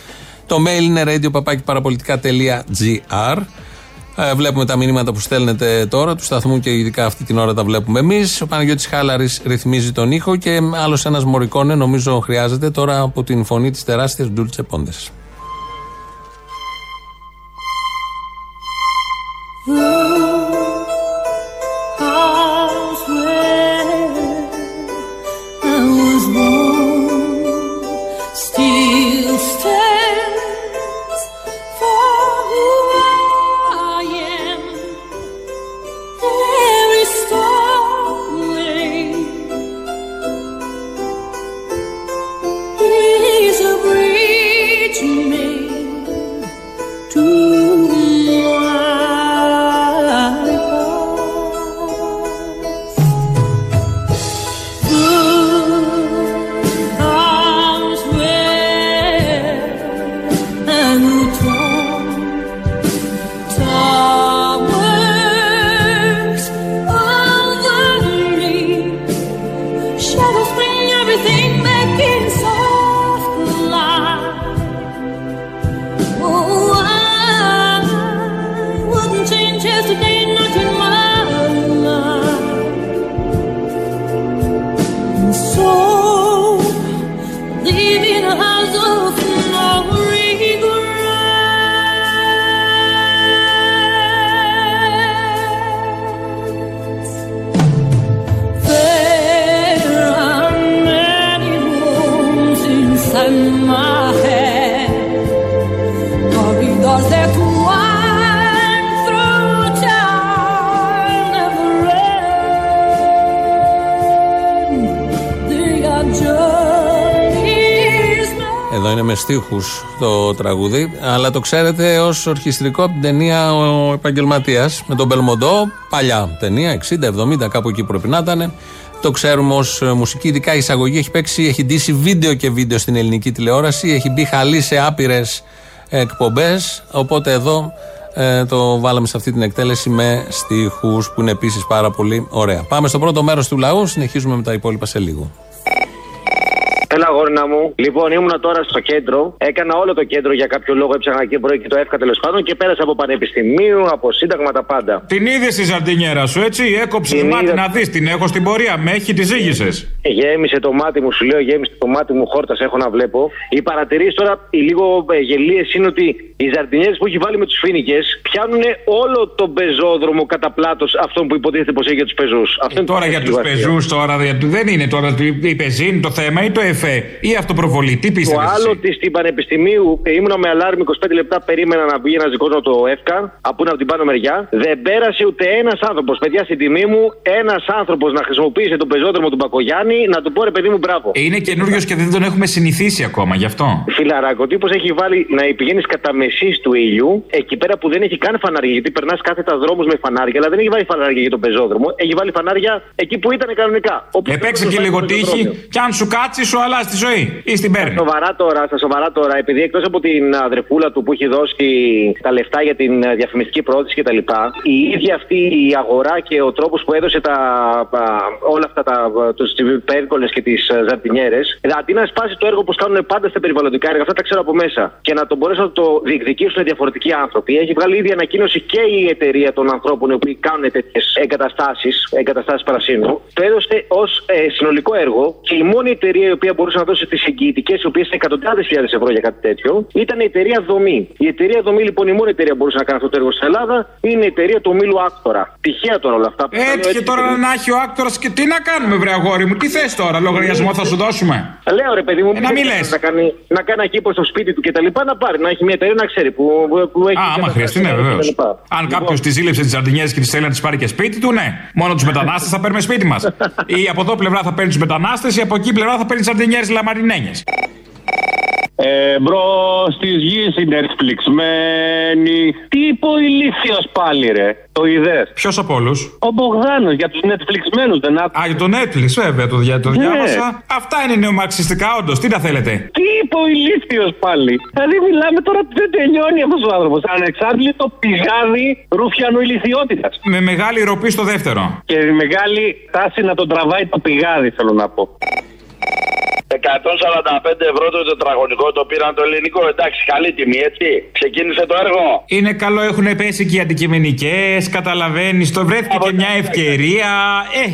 Το mail είναι radio.parapolitica.gr. Ε, βλέπουμε τα μηνύματα που στέλνετε τώρα του σταθμού και ειδικά αυτή την ώρα τα βλέπουμε εμείς. Ο Παναγιώτης Χάλαρης ρυθμίζει τον ήχο και άλλος ένας μορικόνε νομίζω χρειάζεται τώρα από την φωνή της τεράστιας Ντούλτσε Πόντες. house το τραγούδι, αλλά το ξέρετε ως ορχιστρικό από την ταινία Ο Επαγγελματίας με τον Μπελμοντό. Παλιά ταινία, 60-70, κάπου εκεί πρέπει να ήταν. Το ξέρουμε ως μουσική, ειδικά η εισαγωγή έχει παίξει, έχει ντύσει βίντεο και βίντεο στην ελληνική τηλεόραση, έχει μπει χαλή σε άπειρες εκπομπές. Οπότε εδώ ε, το βάλαμε σε αυτή την εκτέλεση με στίχους που είναι επίσης πάρα πολύ ωραία. Πάμε στο πρώτο μέρος του λαού, συνεχίζουμε με τα υπόλοιπα σε λίγο. Έλα, γόρνα μου. Λοιπόν, ήμουνα τώρα στο κέντρο. Έκανα όλο το κέντρο για κάποιο λόγο. Έψαχνα εκεί πρωί και το έφκα τέλος πάντων και πέρασα από πανεπιστημίου, από σύνταγμα τα πάντα. Την είδες τη ζαρτινιέρα σου, έτσι; Έκοψε Την μάτι είδα. να δεις. Την έχω στην πορεία. Με έχει, τη ζήγησε. Γέμισε το μάτι μου, σου λέω, γέμισε το μάτι μου, χόρτας έχω να βλέπω. Οι παρατηρήσεις τώρα, οι λίγο ε, γελίες είναι ότι οι ζαρτινιέρες που έχει βάλει με τους φίνικε πιάνουν όλο τον πεζόδρομο κατά πλάτος αυτόν που υποτίθεται πως έχει για τους πεζούς. Τώρα για τους πεζούς, τώρα για- δεν είναι τώρα η πεζίνη το θέμα ή το εφέ ή αυτοπροβολή. Τι Το πίστευε. άλλο ότι στην Πανεπιστημίου ε, ήμουνα με αλάρμ 25 λεπτά, περίμενα να βγει ένας δικός μου το ΕΦΚΑ, από είναι από την πάνω μεριά. Δεν πέρασε ούτε ένας άνθρωπος. Παιδιά, στην τιμή μου, ένας άνθρωπος να χρησιμοποιήσει τον πεζόδρομο του Μπακογιάννη να του πω ρε παιδί μου μπράβο. Είναι καινούριος και δεν τον έχουμε συνηθίσει ακόμα γι' αυτό. Φιλαράκο, ο τύπος έχει βάλει να πηγαίνεις κατά μεσής του ήλιου, εκεί πέρα που δεν έχει καν φανάρια. Γιατί περνάς κάθετα δρόμους με φανάρια, αλλά δεν έχει βάλει φανάρια για τον πεζόδρομο. Έχει βάλει φανάρια εκεί που ήταν κανονικά. Όπου Επέξε το και βάλει λίγο στο τύχη πεζοδρόμιο. και αν σου κάτσει, σου αλλάζει τη ζωή. Ή στην παίρνει; Σοβαρά τώρα, στα σοβαρά τώρα, επειδή εκτός από την αδερφούλα του που έχει δώσει τα λεφτά για την ε, διαφημιστική πρόθεση κτλ., η ίδια αυτή η αγορά και ο τρόπος που έδωσε τα, α, όλα αυτά τα, τους πέρκολε και τις ζαρτινιέρες, αντί να σπάσει το έργο που κάνουν πάντα στα περιβαλλοντικά έργα, αυτά τα ξέρω από μέσα, και να το μπορέσουν να το διεκδικήσουν διαφορετικοί άνθρωποι, έχει βγάλει ήδη ανακοίνωση και η εταιρεία των ανθρώπων οι οποίοι κάνουν τέτοιες εγκαταστάσεις, εγκαταστάσεις παρασύνου, το έδωσε ως συνολικό έργο και η μόνη εταιρεία η οποία μπορούσε να δώσει τις εγγυητικές, οι οποίες είναι εκατοντάδες χιλιάδες ευρώ για κάτι τέτοιο, ήταν η εταιρεία Δομή. Η εταιρεία Δομή, λοιπόν, η μόνη εταιρεία που μπορούσε να κάνει αυτό το έργο στην Ελλάδα είναι η εταιρεία του ομίλου Άκτορα. Τυχαία τώρα όλα αυτά. Έτυχε τώρα να έχει ο άκτορας και τι να κάνουμε, βρε αγόρι μου, τι θες τώρα, λογαριασμό θα σου δώσουμε; Λέω ρε παιδί μου, Ε, να μην λες. Να κάνει, να κάνει ακύπο στο σπίτι του και τα λοιπά να πάρει, να έχει μια εταιρεία να ξέρει που, που έχει. Α, άμα χρειαστεί, ναι, βεβαίως. Αν κάποιος τη ζήλεψε τις ζαρτινιέ και τη θέλει να τις πάρει και σπίτι του, ναι. Μόνο τους μετανάστες θα παίρνουμε σπίτι μας. <laughs> ή από εδώ πλευρά θα παίρνει τους μετανάστες, ή από εκεί πλευρά θα παίρνει ζαρντινιέρες λαμαρινένιες. Εμπρός της γης οι Netflixμένοι. Τι είπε ο ηλίθιος πάλι, ρε. Το είδες; Ποιος από όλους; Ο Μπογδάνος για τους Netflixμένους δεν άκουσα. Α, για το Netflix, βέβαια, το, δια, το Ναι. διάβασα. Αυτά είναι νεομαρξιστικά, όντως. Τι τα θέλετε; Τι είπε ο ηλίθιος πάλι. Δηλαδή μιλάμε τώρα ότι δεν τελειώνει αυτός ο άνθρωπος. Ανεξάντλητο πηγάδι ρουφιανοηλιθιότητας. Με μεγάλη ροπή στο δεύτερο. Και μεγάλη τάση να τον τραβάει το πηγάδι, θέλω να πω. 145 ευρώ το τετραγωνικό το πήραν το ελληνικό. Εντάξει, καλή τιμή, έτσι. Ξεκίνησε το έργο. Είναι καλό, έχουν πέσει και οι αντικειμενικές, καταλαβαίνεις. Το βρέθηκε και μια ευκαιρία. Ε,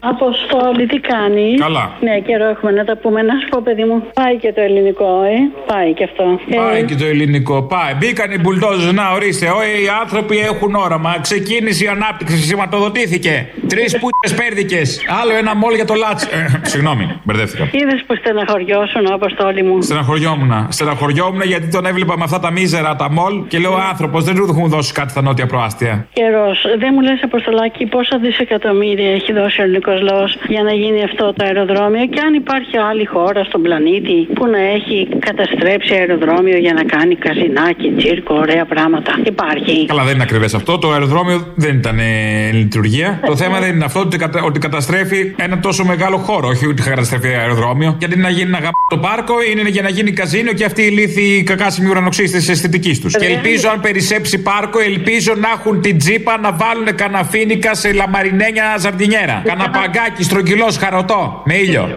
Αποστόλη, τι κάνεις; Καλά. Ναι, καιρό έχουμε να τα πούμε. Να σου πω, παιδί μου, πάει και το ελληνικό, ε. Πάει και αυτό. Πάει Ε, και το ελληνικό. Πάει. Μπήκαν οι μπουλντόζε. Να ορίστε. Ό, οι άνθρωποι έχουν όραμα. Ξεκίνησε η ανάπτυξη. Σηματοδοτήθηκε. Τρεις πούτες πέρδικες. Άλλο ένα μόλ για το λάτς. Ε, Συγγνώμη, μπερδεύτηκα. Είδες που στεναχωριώσουν, Αποστόλη μου. Στεναχωριόμουν. Στεναχωριόμουν γιατί τον έβλεπα με αυτά τα μίζερα τα μολ και λέω άνθρωπος δεν του έχουν δώσει κάτι στα νότια προάστια. Καιρός. Δεν μου λες, Αποστολάκη, πόσα δισεκατομμύρια έχει δώσει ο ελληνικός λαός για να γίνει αυτό το αεροδρόμιο και αν υπάρχει άλλη χώρα στον πλανήτη που να έχει καταστρέψει αεροδρόμιο για να κάνει καζινάκι, τσίρκο, ωραία πράγματα. Υπάρχει. Καλά, δεν είναι ακριβές αυτό. Το αεροδρόμιο δεν ήταν ε, λειτουργία. το θέμα δεν είναι αυτό ότι, κατα- ότι καταστρέφει ένα τόσο μεγάλο χώρο. Όχι ότι καταστρέφει αεροδρόμιο. Γιατί να γίνει ένα γαμπ το πάρκο είναι για να γίνει καζίνο και αυτοί οι λύθοι κακάσιμοι ουρανοξύστες τη αισθητικής τους. Και ελπίζω αν περισσέψει πάρκο, ελπίζω να έχουν την τζίπα να βάλουν καναφίνικα σε λαμαρινένια ζαρτινιέρα. Κανα παγκάκι στρογγυλός χαροτό με ήλιο.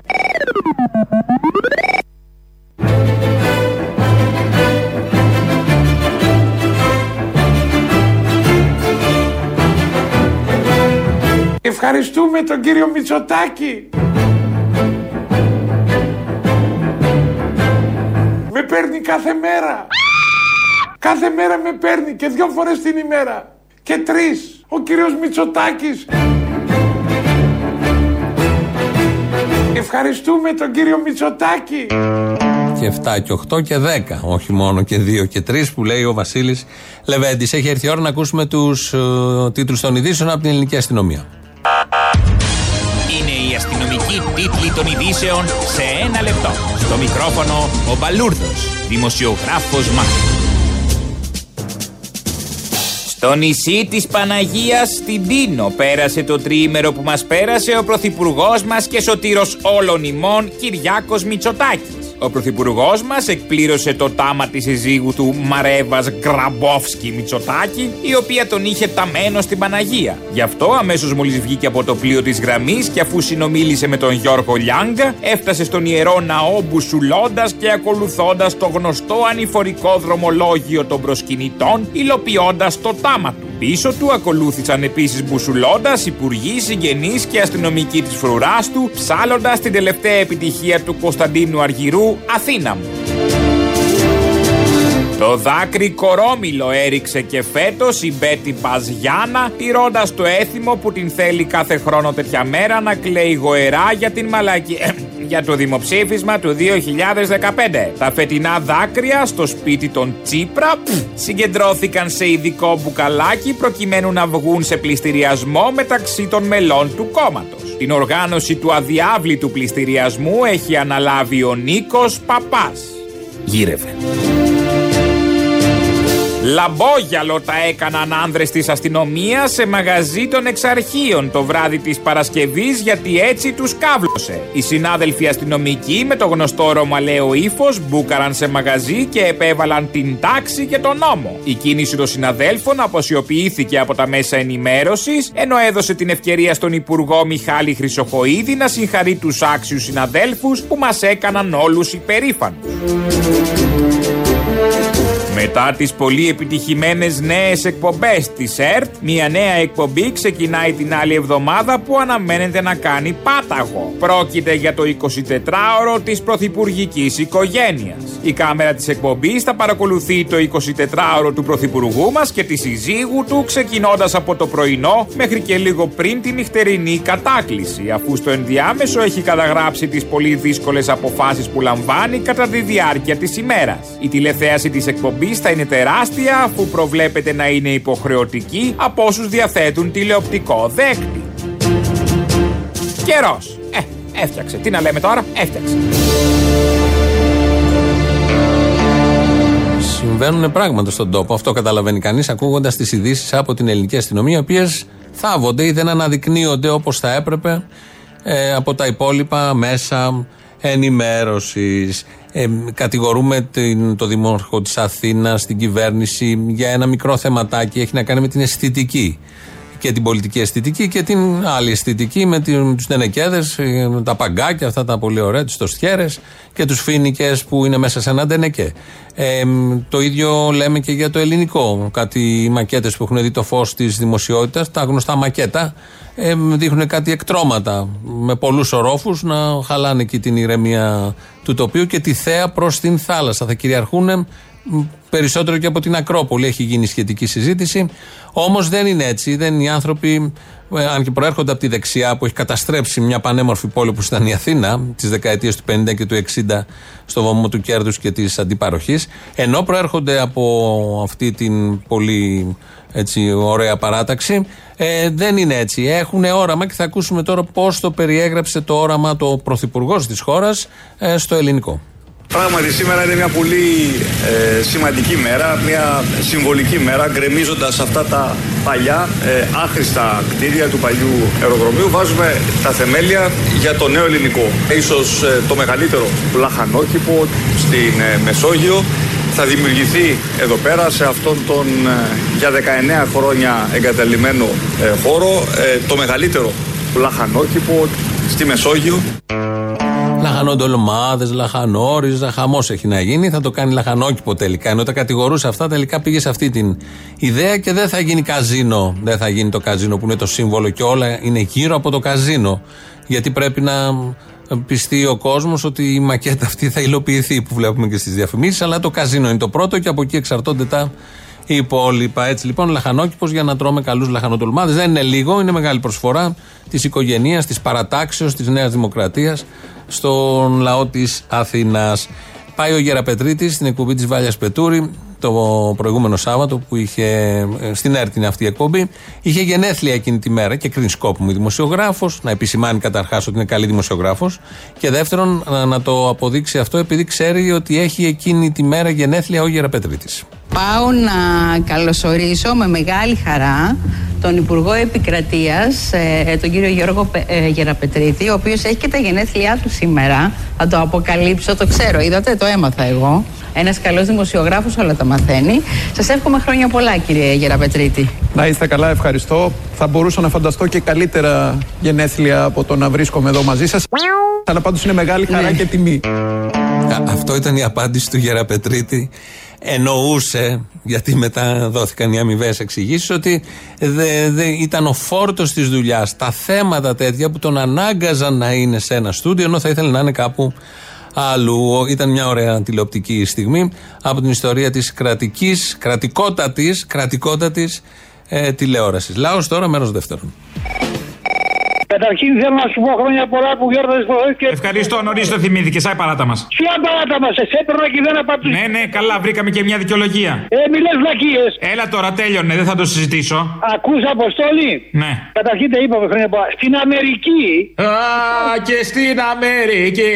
Ευχαριστούμε τον κύριο Μητσοτάκη. Με παίρνει κάθε μέρα. Κάθε μέρα με παίρνει και δυο φορές την ημέρα. Και τρεις. Ο κύριος Μητσοτάκης. Ευχαριστούμε τον κύριο Μητσοτάκη. Και 7 και 8 και 10. Όχι μόνο και 2 και 3 που λέει ο Βασίλης Λεβέντης. Έχει έρθει η ώρα να ακούσουμε τους ε, τίτλους των ειδήσεων από την ελληνική αστυνομία. Είναι η αστυνομική τίτλη των ειδήσεων σε ένα λεπτό. Στο μικρόφωνο ο Μπαλούρδος, δημοσιογράφος Μάρκο. Στο νησί της Παναγίας στην Τίνο πέρασε το τριήμερο που μας πέρασε ο Πρωθυπουργός μας και σωτήρος όλων ημών Κυριάκος Μητσοτάκης. Ο Πρωθυπουργός μας εκπλήρωσε το τάμα της συζύγου του Μαρέβας Γκραμπόφσκι Μητσοτάκη, η οποία τον είχε ταμένο στην Παναγία. Γι' αυτό αμέσως μόλις βγήκε από το πλοίο της γραμμής και αφού συνομίλησε με τον Γιώργο Λιάγκα, έφτασε στον ιερό ναό μπουσουλώντας και ακολουθώντας το γνωστό ανηφορικό δρομολόγιο των προσκυνητών, υλοποιώντας το τάμα του. Πίσω του ακολούθησαν επίσης μπουσουλώντας υπουργοί, συγγενείς και αστυνομικοί της φρουράς του, ψάλλοντας την τελευταία επιτυχία του Κωνσταντίνου Αργυρού, Αθήνα μου. Το δάκρυ κορόμιλο έριξε και φέτος η Μπέτη Παζιάνα, τηρώντα το έθιμο που την θέλει κάθε χρόνο τέτοια μέρα να κλαίει γοερά για την μαλακή. <clears throat> για το δημοψήφισμα του 2015. Τα φετινά δάκρυα στο σπίτι των Τσίπρα πφ, συγκεντρώθηκαν σε ειδικό μπουκαλάκι προκειμένου να βγουν σε πληστηριασμό μεταξύ των μελών του κόμματος. Την οργάνωση του αδιάβλητου πληστηριασμού έχει αναλάβει ο Νίκος Παπάς. Γύρευε. Λαμπόγιαλο τα έκαναν άνδρες της αστυνομίας σε μαγαζί των εξαρχείων το βράδυ της Παρασκευής γιατί έτσι τους κάβλωσε. Οι συνάδελφοι αστυνομικοί με το γνωστό ρωμαλαίο ύφος μπούκαραν σε μαγαζί και επέβαλαν την τάξη και τον νόμο. Η κίνηση των συναδέλφων αποσιοποιήθηκε από τα μέσα ενημέρωσης ενώ έδωσε την ευκαιρία στον Υπουργό Μιχάλη Χρυσοχοίδη να συγχαρεί τους άξιους συναδέλφους που μας έκαναν όλους υπερήφανους. Με Μετά τις πολύ επιτυχημένες νέες εκπομπές της ΕΡΤ, μια νέα εκπομπή ξεκινάει την άλλη εβδομάδα που αναμένεται να κάνει πάταγο. Πρόκειται για το 24ωρο της πρωθυπουργικής οικογένειας. Η κάμερα της εκπομπής θα παρακολουθεί το 24ωρο του πρωθυπουργού μας και τη συζύγου του ξεκινώντας από το πρωινό μέχρι και λίγο πριν τη νυχτερινή κατάκληση αφού στο ενδιάμεσο έχει καταγράψει τις πολύ δύσκολες αποφάσεις που λαμβάνει κατά τη διάρκεια της ημέρας. Η τηλεθέαση της εκπομπής θα είναι τεράστια αφού προβλέπεται να είναι υποχρεωτική από όσους διαθέτουν τηλεοπτικό δέκτη. Καιρός. Ε, έφτιαξε. Τι να λέμε τώρα, έφτιαξε. Συμβαίνουν πράγματα στον τόπο. Αυτό καταλαβαίνει κανείς ακούγοντας τις ειδήσεις από την ελληνική αστυνομία, οι οποίες θάβονται ή δεν αναδεικνύονται όπως θα έπρεπε ε, από τα υπόλοιπα μέσα ενημέρωσης. Ε, κατηγορούμε την, το Δημάρχο της Αθήνας, την κυβέρνηση για ένα μικρό θεματάκι. Έχει να κάνει με την αισθητική. Και την πολιτική αισθητική και την άλλη αισθητική με τους τενεκέδες, τα παγκάκια, αυτά τα πολύ ωραία, του τοστιέρες και τους φίνικε που είναι μέσα σε ένα τενεκέ. Ε, το ίδιο λέμε και για το ελληνικό. Κάτι μακέτες που έχουν δει το φως της δημοσιότητας, τα γνωστά μακέτα, ε, δείχνουν κάτι εκτρώματα με πολλούς ορόφους να χαλάνε εκεί την ηρεμία του τοπίου και τη θέα προς την θάλασσα. Θα κυριαρχούν περισσότερο και από την Ακρόπολη έχει γίνει σχετική συζήτηση. Όμως δεν είναι έτσι. Δεν είναι οι άνθρωποι, ε, αν και προέρχονται από τη δεξιά που έχει καταστρέψει μια πανέμορφη πόλη που ήταν η Αθήνα τις δεκαετίες του 50 και του 60 στο βωμό του κέρδους και της αντιπαροχής, ενώ προέρχονται από αυτή την πολύ έτσι, ωραία παράταξη, ε, δεν είναι έτσι. Έχουν όραμα και θα ακούσουμε τώρα πώς το περιέγραψε το όραμα το πρωθυπουργός της χώρας ε, στο ελληνικό. Πράγματι σήμερα είναι μια πολύ ε, σημαντική μέρα, μια συμβολική μέρα, γκρεμίζοντας αυτά τα παλιά ε, άχρηστα κτίρια του παλιού αεροδρομίου. Βάζουμε τα θεμέλια για το νέο ελληνικό. Ίσως ε, το μεγαλύτερο λαχανόκηπο στην ε, Μεσόγειο θα δημιουργηθεί εδώ πέρα σε αυτόν τον ε, για 19 χρόνια εγκαταλειμμένο ε, χώρο το μεγαλύτερο λαχανόκηπο στη Μεσόγειο. Λαχανοντολμάδες, λαχανόριζα, χαμό έχει να γίνει. Θα το κάνει λαχανόκηπο τελικά. Ενώ τα κατηγορούσε αυτά, τελικά πήγε σε αυτή την ιδέα και δεν θα γίνει καζίνο. Δεν θα γίνει το καζίνο που είναι το σύμβολο και όλα είναι γύρω από το καζίνο. Γιατί πρέπει να πιστεί ο κόσμος ότι η μακέτα αυτή θα υλοποιηθεί που βλέπουμε και στις διαφημίσεις. Αλλά το καζίνο είναι το πρώτο και από εκεί εξαρτώνται τα υπόλοιπα. Έτσι λοιπόν, λαχανόκηπος για να τρώμε καλούς λαχανοτολμάδες. Δεν είναι λίγο, είναι μεγάλη προσφορά της οικογένειας, της παρατάξεως, της Νέας Δημοκρατίας στον λαό της Αθήνας. Πάει ο Γεραπετρίτης στην εκπομπή της Βάλιας Πετούρη το προηγούμενο Σάββατο που είχε ε, στην έρτη αυτή η εκπομπή. Είχε γενέθλια εκείνη τη μέρα και κρίνει σκόπο μου δημοσιογράφος. Να επισημάνει καταρχάς ότι είναι καλή δημοσιογράφος. Και δεύτερον, να, να το αποδείξει αυτό επειδή ξέρει ότι έχει εκείνη τη μέρα γενέθλια ο Γεραπετρίτης. Πάω να καλωσορίσω με μεγάλη χαρά τον Υπουργό Επικρατείας, ε, τον κύριο Γιώργο Πε- ε, Γεραπετρίτη, ο οποίος έχει και τα γενέθλιά του σήμερα. Θα το αποκαλύψω, το ξέρω, είδατε, το έμαθα εγώ. Ένας καλός δημοσιογράφος όλα τα μαθαίνει. Σας εύχομαι χρόνια πολλά κύριε Γεραπετρίτη. Να είστε καλά, ευχαριστώ. Θα μπορούσα να φανταστώ και καλύτερα γενέθλια από το να βρίσκομαι εδώ μαζί σας. Αλλά πάντως είναι μεγάλη χαρά και τιμή. Α, Αυτό ήταν η απάντηση του Γεραπετρίτη. Εννοούσε, γιατί μετά δόθηκαν οι αμοιβές εξηγήσεις, ότι δε, δε, ήταν ο φόρτος της δουλειάς. Τα θέματα τέτοια που τον ανάγκαζαν να είναι σε ένα στούντιο, ενώ θα ήθελε να είναι κάπου αλλού. Ήταν μια ωραία τηλεοπτική στιγμή από την ιστορία της κρατικής, κρατικότατης, κρατικότατης ε, τηλεόρασης. Λάος τώρα, μέρος δεύτερον. Καταρχήν θέλω να σου πω χρόνια πολλά που γιόρταζε το και. Ευχαριστώ, νωρίς το θυμήθηκες. Άι παράτα μας. Ποια παράτα μας, εσέ έπαιρνα και δεν απαντούσα. Ναι, ναι, καλά, βρήκαμε και μια δικαιολογία. Ε, μιλέ βλακίες. Έλα τώρα, τέλειωνε, δεν θα το συζητήσω. Ακούς αποστόλη; Ναι. Καταρχήν τα είπαμε χρόνια πολλά. Στην Αμερική. Α, και στην Αμερική.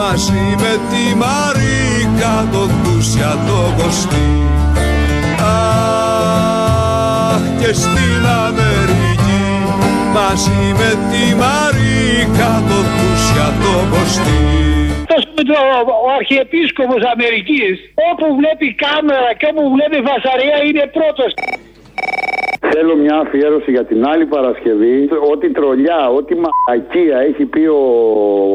Μαζί με τη Μαρίκα το Κούσια το Κωστή Αχ και στην Αμερική Μαζί με τη Μαρίκα το Κούσια το Κωστή Το, ο Αρχιεπίσκοπος Αμερικής όπου βλέπει κάμερα και όπου βλέπει φασαρία είναι πρώτος. Θέλω μια αφιέρωση για την άλλη Παρασκευή. Ό,τι τρολιά, ό,τι μαλακία έχει πει ο,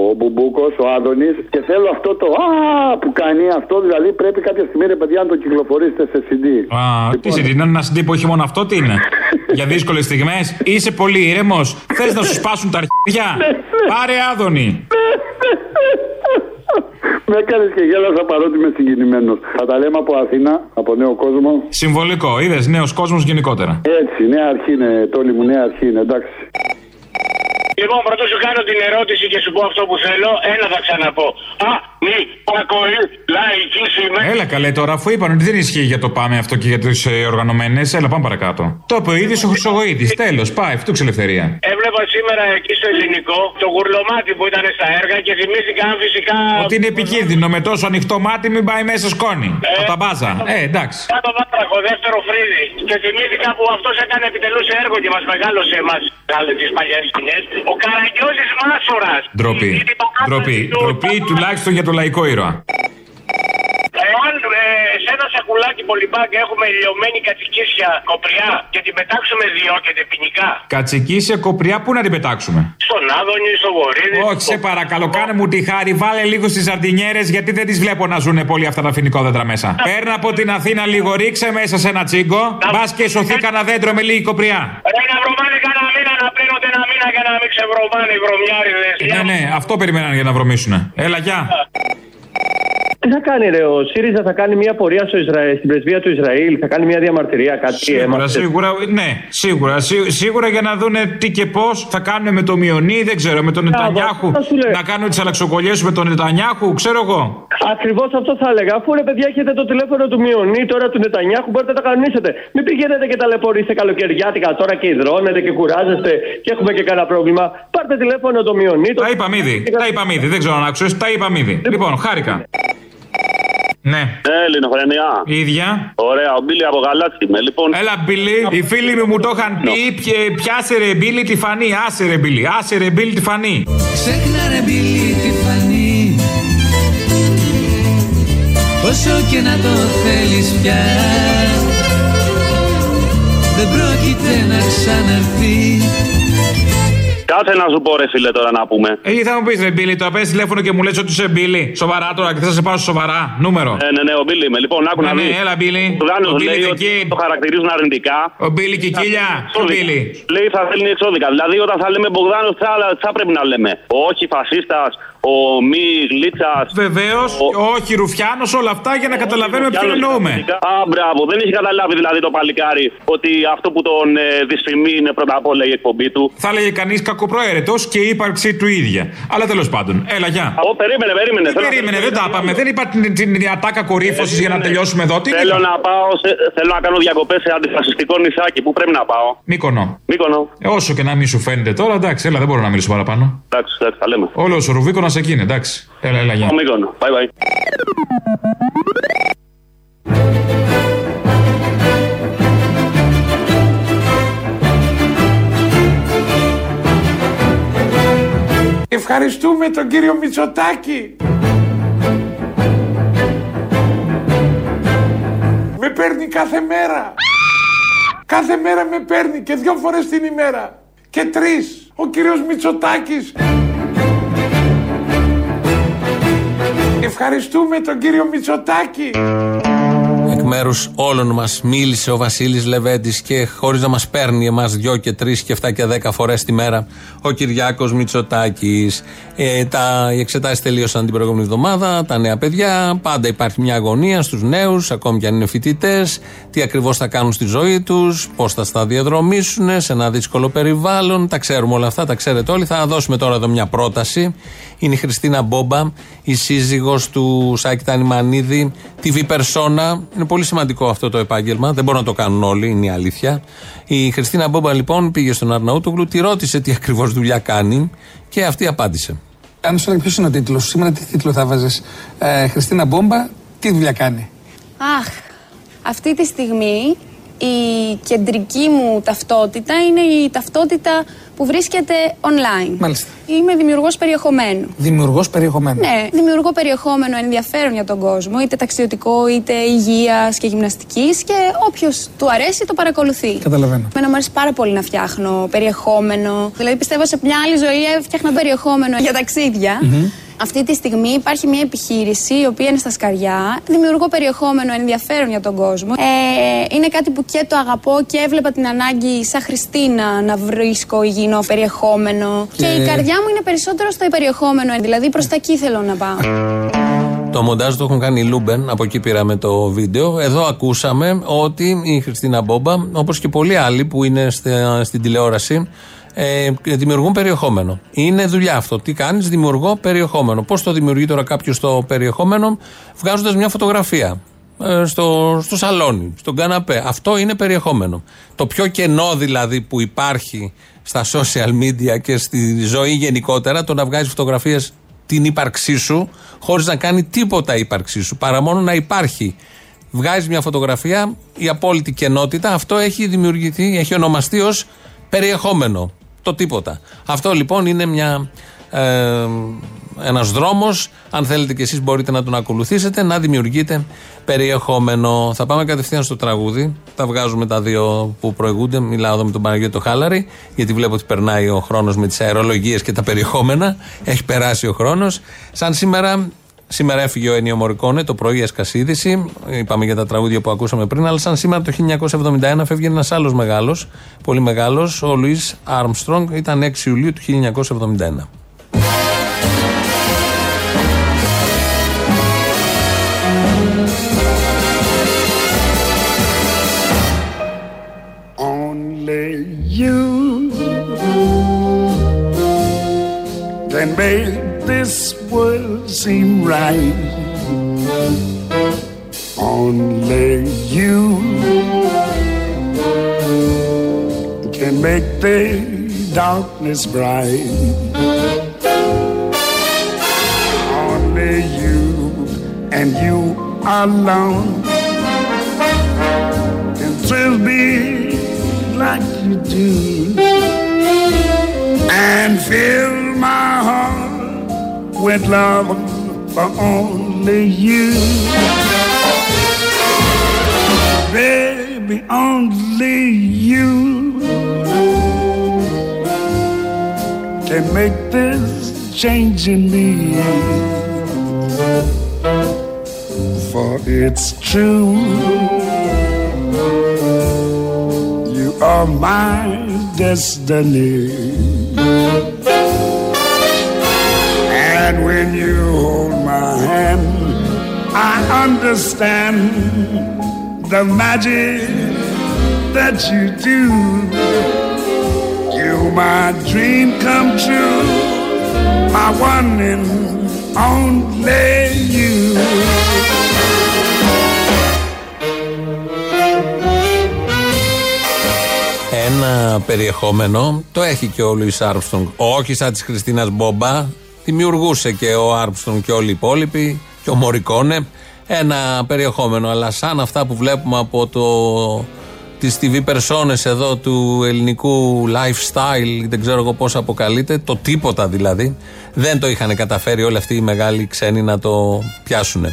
ο Μπουμπούκος, ο Άδωνης. Και θέλω αυτό το Α που κάνει αυτό. Δηλαδή πρέπει κάποια στιγμή ρε παιδιά να το κυκλοφορήσετε σε CD. Α, τι CD, είναι ένα CD που έχει μόνο αυτό, τι είναι; <laughs> Για δύσκολες στιγμές. Είσαι πολύ ήρεμος. <laughs> Θες να σου σπάσουν τα αρχίδια; Πάρε άδωνη. Με έκανες και γέλασα παρότι είμαι συγκινημένος. Θα τα λέμε από Αθήνα, από νέο κόσμο. Συμβολικό, είδες νέος κόσμος γενικότερα. Έτσι, νέα αρχή είναι, τόλοι μου, νέα αρχή είναι, εντάξει. Λοιπόν, πρωτού σου κάνω την ερώτηση και σου πω αυτό που θέλω, ένα θα ξαναπώ. Α, μη, πακοή, λαϊκή σήμερα. Έλα καλέ τώρα, αφού είπαν ότι δεν ισχύει για το πάμε αυτό και για τι ε, οργανωμένες, έλα πάμε παρακάτω. Το είπε ο ίδιος ο Χρυσογοήτη. Τέλος, πάει, αυτού ελευθερία. Έβλεπα σήμερα εκεί στο ελληνικό το γουρλωμάτι που ήταν στα έργα και θυμήθηκα αν φυσικά. Ότι είναι επικίνδυνο με τόσο ανοιχτό μάτι μην πάει μέσα σκόνη. Από τα μπάζα. Ε, εντάξει. Κάτω βάτραχο, δεύτερο φρύδι. Και θυμήθηκα που αυτός έκανε επιτελώ έργο και μας μεγάλωσε εμάς. Κάλε τις παλιές σκηνές. Ο Καραγκιόζη Μάσορας. Ντροπή. Ντροπή. Ντροπή τουλάχιστον για το λαϊκό ήρωα. Εάν ε, σε ένα σακουλάκι πολυμπάγκα έχουμε λιωμένη κατσικίσια κοπριά και την πετάξουμε διώκεται ποινικά. Κατσικίσια κοπριά, πού να την πετάξουμε; Στον Άδωνη, στο Βορύδι. Όχι, σε παρακαλώ, κάνε μου τη χάρη, βάλε λίγο στις ζαρτινιέρε γιατί δεν τις βλέπω να ζουν πολύ αυτά τα φοινικόδεντρα μέσα. Παίρνα από την Αθήνα λίγο, ρίξε μέσα σε ένα τσίγκο. Μπας και σωθεί κανένα δέντρο με λίγη κοπριά. Ρε να βρωμάνε κανένα μήνα να πλήρονται ένα μήνα και να μην ξεβρωμάνε οι βρωμιάριδες. Ναι, ναι, αυτό περιμέναν για να βρωμίσουνε. Έλα, γεια. Τι θα κάνει, ρε, ο ΣΥΡΙΖΑ θα κάνει μια πορεία στο Ισραήλ, στην πρεσβεία του Ισραήλ, θα κάνει μια διαμαρτυρία, κάτι Σίγουρα, έμαθε. σίγουρα, ναι, σίγουρα. σί- Σίγουρα για να δούνε τι και πώς θα κάνουν με το Μιονί, δεν ξέρω, με τον Νετανιάχου. αυτό σου λέω. Να κάνουν τις αλλαξοκολλιές με τον Νετανιάχου, ξέρω εγώ. Ακριβώς αυτό θα έλεγα. Αφού ρε παιδιά έχετε το τηλέφωνο του Μιονί, τώρα του Νετανιάχου, μπορείτε να τα κανονίσετε. Μην πηγαίνετε και ταλαιπωρήσετε καλοκαιριάτικα τώρα και υδρώνετε και κουράζεστε και έχουμε και κανένα πρόβλημα. Πάρτε τηλέφωνο το Μιονί. Τα είπαμε ήδη. Τα είπαμε ήδη. Δεν ξέρω αν άκουσες. Τα είπαμε ήδη. Λοιπόν, χάρηκα. Ναι. Ναι, Ελληνοφρενιά. Η ίδια. Ωραία, ο Μπίλι από Γαλάτσι είμαι. Λοιπόν, Έλα, Μπίλι. Οι φίλοι μου μου το είχαν πει. πιε- Πιάσε ρε Μπίλι τη φανή. Άσε ρε Μπίλι. Άσε ρε Μπίλι τη φανή. Ξέχνα ρε μπιλί τη φανή Όσο και να το θέλεις πια Δεν πρόκειται να ξαναρθείς κάτσε να σου πω ρε φίλε τώρα να πούμε. Ε, θα μου πεις ρε Μπίλι, το παίρνει τηλέφωνο και μου λες ότι είσαι Μπίλι. Σοβαρά τώρα και θα σε πάω στο σοβαρά. Νούμερο. Ναι, ναι, ναι, ο Μπίλι είμαι. Λοιπόν, άκου Ναι, να ναι, δεις. έλα, Μπίλι. Ο Δάνος Ο Μπίλι λέει the ότι Kid. το χαρακτηρίζουν αρνητικά. Ο Μπίλι και η Κίλια. Ο Μπίλι. Λέει θα θέλει εξώδικα. Δηλαδή όταν θα λέμε Μπογδάνος, θα, θα πρέπει να λέμε. Όχι φασίστας, ο μη γλίτσα. Βεβαίω, όχι Ρουφιάνος, όλα αυτά για να καταλαβαίνουμε ποιον εννοούμε. Α, μπράβο, δεν έχει καταλάβει δηλαδή το παλικάρι ότι αυτό που τον ε, δυσφημεί είναι πρώτα απ' όλα η εκπομπή του. Θα έλεγε κανείς κακοπροαίρετος και η ύπαρξή του ίδια. Αλλά τέλος πάντων, έλα, γεια. Ω, περίμενε, περίμενε. Τι Θέλω να- περίμενε, δεν τα είπαμε. Δεν είπα την, την ατάκα κορύφωσης για να τελειώσουμε εδώ. Τι Θέλω είπα; να πάω, σε, θέλω να κάνω διακοπές σε αντιφασιστικό νησάκι. Πού πρέπει να πάω; Μύκονο. Μύκονο. Ε, όσο και να μην σου φαίνεται τώρα, εντάξει, έλα, δεν μπορώ να μιλήσω παραπάνω. Εντάξει, εντάξει, θα λέμε. Όλος ο Ρουβίκονας εκείνη, εντάξει. Έλα, έλα, γεια. Πάω Μύκονο. Bye bye. Ευχαριστούμε τον κύριο Μητσοτάκη. Με παίρνει κάθε μέρα. Κάθε μέρα με παίρνει και δυο φορές την ημέρα. Και τρεις. Ο κύριος Μητσοτάκης. Ευχαριστούμε τον κύριο Μητσοτάκη. Εκ μέρους όλων μας μίλησε ο Βασίλης Λεβέντης και χωρίς να μας παίρνει εμάς δυο και τρεις και εφτά και δέκα φορές τη μέρα ο Κυριάκος Μητσοτάκης. Ε, τα, οι εξετάσεις τελείωσαν την προηγούμενη εβδομάδα. Τα νέα παιδιά. Πάντα υπάρχει μια αγωνία στους νέους, ακόμη και αν είναι φοιτητές. Τι ακριβώς θα κάνουν στη ζωή τους, πώς θα στα διαδρομήσουν σε ένα δύσκολο περιβάλλον. Τα ξέρουμε όλα αυτά, τα ξέρετε όλοι. Θα δώσουμε τώρα εδώ μια πρόταση. Είναι η Χριστίνα Μπόμπα, η σύζυγος του Σάκη Τανιμανίδη, TV persona. Είναι πολύ σημαντικό αυτό το επάγγελμα. Δεν μπορούν να το κάνουν όλοι, είναι η αλήθεια. Η Χριστίνα Μπόμπα λοιπόν πήγε στον Αρναούτογλου, τη ρώτησε τι ακριβώς δουλειά κάνει και αυτή απάντησε. Αν σου έλεγε ποιο είναι ο τίτλο, σήμερα τι τίτλο θα βάζε. Ε, Χριστίνα Μπόμπα, τι δουλειά κάνει; Αχ, αυτή τη στιγμή η κεντρική μου ταυτότητα είναι η ταυτότητα που βρίσκεται online. Μάλιστα. Είμαι δημιουργός περιεχομένου. Δημιουργός περιεχομένου. Ναι, δημιουργώ περιεχόμενο ενδιαφέρον για τον κόσμο, είτε ταξιδιωτικό, είτε υγείας και γυμναστικής και όποιος του αρέσει το παρακολουθεί. Καταλαβαίνω. Εμένα μου αρέσει πάρα πολύ να φτιάχνω περιεχόμενο. Δηλαδή πιστεύω σε μια άλλη ζωή έφτιαχνα περιεχόμενο για ταξίδια. Αυτή τη στιγμή υπάρχει μια επιχείρηση η οποία είναι στα σκαριά. Δημιουργώ περιεχόμενο ενδιαφέρον για τον κόσμο. Ε, είναι κάτι που και το αγαπώ και έβλεπα την ανάγκη σαν Χριστίνα να βρίσκω υγιεινό περιεχόμενο. Και... Και- η καρδιά μου είναι περισσότερο στο περιεχόμενο, δηλαδή προς τα εκεί θέλω να πάω. Το μοντάζ το έχουν κάνει οι Λούμπεν, από εκεί πήραμε το βίντεο. Εδώ ακούσαμε ότι η Χριστίνα Μπόμπα, όπως και πολλοί άλλοι που είναι στα- στην τηλεόραση, ε, δημιουργούν περιεχόμενο. Είναι δουλειά αυτό. Τι κάνεις, δημιουργώ περιεχόμενο. Πώς το δημιουργεί τώρα κάποιος το περιεχόμενο, βγάζοντας μια φωτογραφία ε, στο, στο σαλόνι, στον καναπέ. Αυτό είναι περιεχόμενο. Το πιο κενό δηλαδή που υπάρχει στα social media και στη ζωή γενικότερα, το να βγάζεις φωτογραφίες την ύπαρξή σου, χωρίς να κάνει τίποτα η ύπαρξή σου, παρά μόνο να υπάρχει. Βγάζεις μια φωτογραφία, η απόλυτη κενότητα, αυτό έχει δημιουργηθεί, έχει ονομαστεί ως περιεχόμενο. Το τίποτα. Αυτό λοιπόν είναι μια. Ε, ένας δρόμος. Αν θέλετε και εσείς μπορείτε να τον ακολουθήσετε να δημιουργείτε περιεχόμενο. Θα πάμε κατευθείαν στο τραγούδι. Τα βγάζουμε τα δύο που προηγούνται. Μιλάω εδώ με τον Παναγιώτο Χάλαρη γιατί βλέπω ότι περνάει ο χρόνος με τις αερολογίες και τα περιεχόμενα. Έχει περάσει ο χρόνος. Σαν σήμερα Σήμερα έφυγε ο Ενίο Μωρικόνε, το πρωί έσκασε είδηση. Είπαμε για τα τραγούδια που ακούσαμε πριν, αλλά σαν σήμερα το 1971 φεύγει ένας άλλος μεγάλος, πολύ μεγάλος, ο Λουίς Άρμστρονγκ, ήταν 6 Ιουλίου του 1971. Only you can make this world seem right. Only you can make the darkness bright. Only you and you alone can thrill me like you do and my with love for only you. Baby, only you can make this change in me. For it's true, you are my destiny. Understand the magic that you do. You my dream come true, my one and only you. Ένα περιεχόμενο το έχει και ο Λουίς Άρμστρονγκ. Όχι σαν τη Χριστίνας Μπόμπα. Δημιουργούσε και ο Άρμστρονγκ και όλοι οι υπόλοιποι και ο Μωρικόνε. Ένα περιεχόμενο. Αλλά σαν αυτά που βλέπουμε από το τις TV περσόνες εδώ του ελληνικού lifestyle, δεν ξέρω εγώ πώς αποκαλείται, το τίποτα δηλαδή, δεν το είχαν καταφέρει όλοι αυτοί οι μεγάλοι ξένοι να το πιάσουν.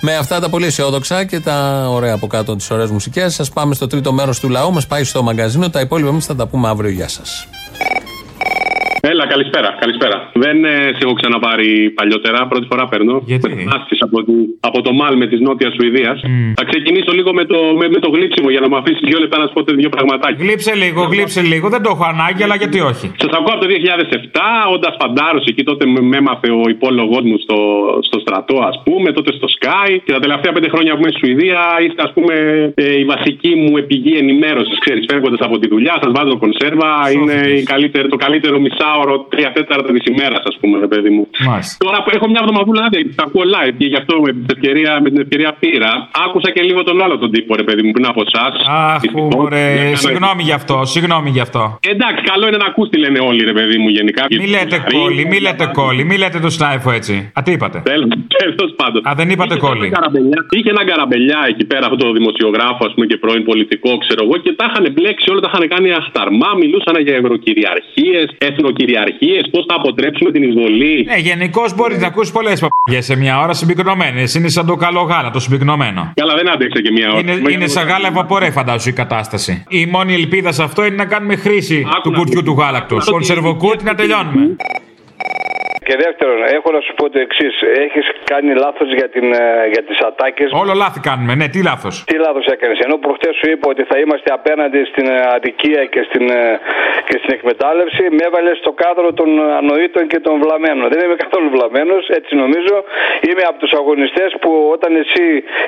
Με αυτά τα πολύ αισιόδοξα και τα ωραία από κάτω τις ωραίες μουσικές, σας πάμε στο τρίτο μέρος του λαού, μας πάει στο μαγκαζίνο, τα υπόλοιπα εμείς θα τα πούμε αύριο, γεια σας. Έλα, καλησπέρα. καλησπέρα. Δεν ε, σε έχω ξαναπάρει παλιότερα. Πρώτη φορά παίρνω. Γιατί; από, τη- από το Μάλ με της Νότιας Σουηδίας. Θα ξεκινήσω λίγο με το, με, με το γλύψιμο για να μου αφήσεις δύο λεπτά να σου πω δύο πραγματάκια. Γλύψε λίγο, γλύψε λίγο. Δεν το έχω ανάγκη, αλλά γιατί όχι; Σας ακούω από το 2007, όντας φαντάρος εκεί τότε με με έμαθε ο υπόλογός μου στο, στο στρατό, ας πούμε, τότε στο Sky. Και τα τελευταία πέντε χρόνια που είμαι στη Σουηδία είστε, ας πούμε, ε, η βασική μου πηγή ενημέρωσης. Ξέρεις, φεύγοντας από τη δουλειά, σας βάζω κονσέρβα. Είναι η καλύτερη, το καλύτερο μισάωρο ωρο, τρία τέταρτα της ημέρας, ας πούμε, ρε παιδί μου. Μάλιστα. Τώρα που έχω μια εβδομαδούλα άδεια, τα ακούω live και γι' αυτό με την ευκαιρία, με την ευκαιρία πήρα. Άκουσα και λίγο τον άλλο τον τύπο, ρε παιδί μου, πριν από εσάς. Αχ, ρε, συγγνώμη γι' αυτό, συγγνώμη γι' αυτό. Εντάξει, καλό είναι να ακούς τι λένε όλοι, ρε παιδί μου, γενικά. Μη λέτε κόλλη, μη λέτε κόλλη, μη λέτε το Στάιφο έτσι. Α, τι είπατε; Τέλος πάντων. Α, δεν είπατε Είχε κόλλη. έναν καραμπελιά- Είχε έναν καραμπελιά εκεί πέρα, αυτό το δημοσιογράφο, ας πούμε, και πρώην πολιτικό, ξέρω εγώ, και τα είχαν μπλέξει όλα, τα είχαν κάνει αχταρμά. Μιλούσαν για ευρωκυριαρχίες, εθνοκυριαρχίες, πώς θα αποτρέψουμε την εισβολή. Ναι, γενικώς μπορείς να ακούσεις πολλές παπαγιές σε μια ώρα συμπυκνωμένε. Είναι σαν το καλό γάλα, το συμπυκνωμένο. Καλά, δεν άντεξε και μία ώρα. Είναι, είναι σαν γάλα ευαπορέ, φαντάσου η κατάσταση. Η μόνη ελπίδα σε αυτό είναι να κάνουμε χρήση του κουτιού του γάλακτος. Κονσερβοκούτι να τελειώνουμε. Και δεύτερον, έχω να σου πω το εξής. Έχεις κάνει λάθος για, την, ε, για τις ατάκες. Όλο λάθη κάνουμε, ναι, τι λάθος. Τι λάθος έκανες. Ενώ προχτές σου είπα ότι θα είμαστε απέναντι στην ε, αδικία και στην, ε, και στην εκμετάλλευση, με έβαλες στο κάδρο των ανοήτων και των βλαμμένων. Δεν είμαι καθόλου βλαμμένος, έτσι νομίζω. Είμαι από τους αγωνιστές που όταν εσύ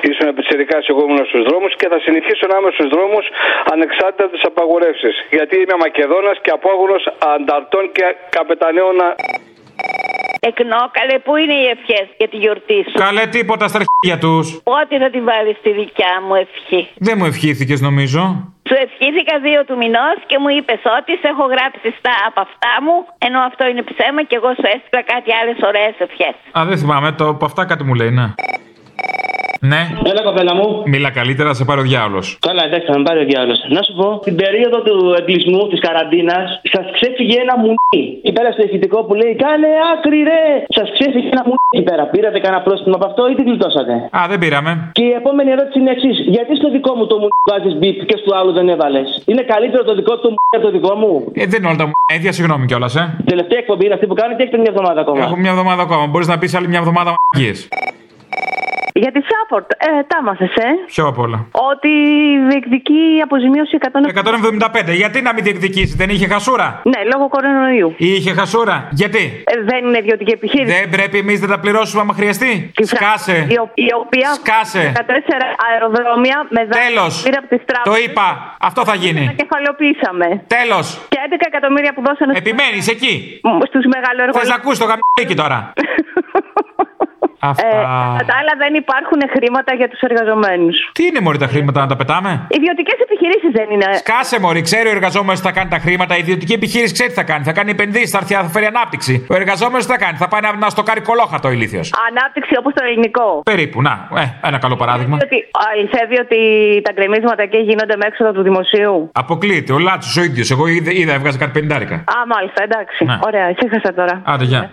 ήσουν επιτσερικά, εγώ ήμουν στους δρόμους και θα συνεχίσω να είμαι στους δρόμους ανεξάρτητα από τις απαγορεύσεις. Γιατί είμαι Μακεδόνας και απόγονος ανταρτών και καπεταναίων. Εκνόκαλε, πού είναι οι ευχές για τη γιορτή σου; Καλέ τίποτα στα αρχίδια τους. Πότε θα τη βάλεις στη δικιά μου ευχή. Δεν μου ευχήθηκες νομίζω. Σου ευχήθηκα δύο του μηνός και μου είπες ότι σε έχω γράψει στα από αυτά μου, ενώ αυτό είναι ψέμα και εγώ σου έστειλα κάτι άλλες ωραίες ευχές. Α, δεν θυμάμαι, το, από αυτά κάτι μου λέει, ναι. Ναι. Έλα, κοπέλα μου. Μίλα καλύτερα, θα σε πάρει ο διάολος. Καλά, εντάξει, θα με πάρει ο διάλογο. Να σου πω, την περίοδο του εγκλισμού, της καραντίνας, σας ξέφυγε ένα μουνί. Εκεί πέρα στο ηχητικό που λέει Κάνε άκρη, ρε! Σας ξέφυγε ένα μουνί εκεί πέρα. Πήρατε κανένα πρόστιμο από αυτό ή τι γλιτώσατε; Α, δεν πήραμε. Και η επόμενη ερώτηση είναι εξής. Γιατί στο δικό μου το μουνί βάζεις μπίπ και στο άλλο δεν έβαλες; Είναι καλύτερο το δικό του μουνί από το δικό μου; Ε, δεν είναι όλα τα μου. Έδια, συγγνώμη κιόλας, ε. Τελευταία εκπομπή είναι αυτή που κάνετε και έχετε μια εβδομάδα ακόμα; Έχω μια εβδομάδα ακόμα. Μπορείς να πεις άλλη μια εβδομάδα μαγείε. Για τη Σάφορτ, ε, τα μάθες, ε; Ποιο απ' όλα. Ότι διεκδικεί αποζημίωση 100... 175. Γιατί να μην διεκδικήσει, δεν είχε χασούρα; Ναι, λόγω κορονοϊού. Είχε χασούρα. Γιατί; Ε, δεν είναι ιδιωτική επιχείρηση. Δεν πρέπει εμείς να τα πληρώσουμε άμα χρειαστεί. Σκάσε. Η, ο- η οποία Σκάσε. 14 αεροδρόμια με Τέλος. πήρε από τις τράπεζες. Το είπα. Αυτό θα γίνει. Τα κεφαλαιοποιήσαμε. Τέλος. Και 11 εκατομμύρια που δώσανε Επιμένεις εκεί; στους μεγαλοεργολόγους. Θες να ακούσεις το γαμίκι τώρα. <laughs> Αυτά. Ε, κατά τα άλλα δεν υπάρχουν χρήματα για τους εργαζομένους. Τι είναι μωρή τα χρήματα να τα πετάμε; Ιδιωτικές επιχειρήσεις δεν είναι. Σκάσε μωρή, ξέρει ο εργαζόμενος τι θα κάνει τα χρήματα. Η ιδιωτική επιχείρηση ξέρει τι θα κάνει. Θα κάνει επενδύσεις, θα, έρθει, θα φέρει ανάπτυξη. Ο εργαζόμενος τι θα κάνει; Θα πάει να, να στο κάνει κολόχαρτο ηλίθιος. Ανάπτυξη όπως το ελληνικό. Περίπου, να, ε, ένα καλό παράδειγμα. Ότι, αληθεύει ότι τα γκρεμίσματα εκεί γίνονται με έξοδο του δημοσίου. Αποκλείεται, ο Λάτσος ο ίδιος. Εγώ είδα, είδα έβγαζε κάτι πεντάρικα. Α, μάλιστα, εντάξει. Ναι. Ωραία, ησύχασα τώρα. Άντε, γεια.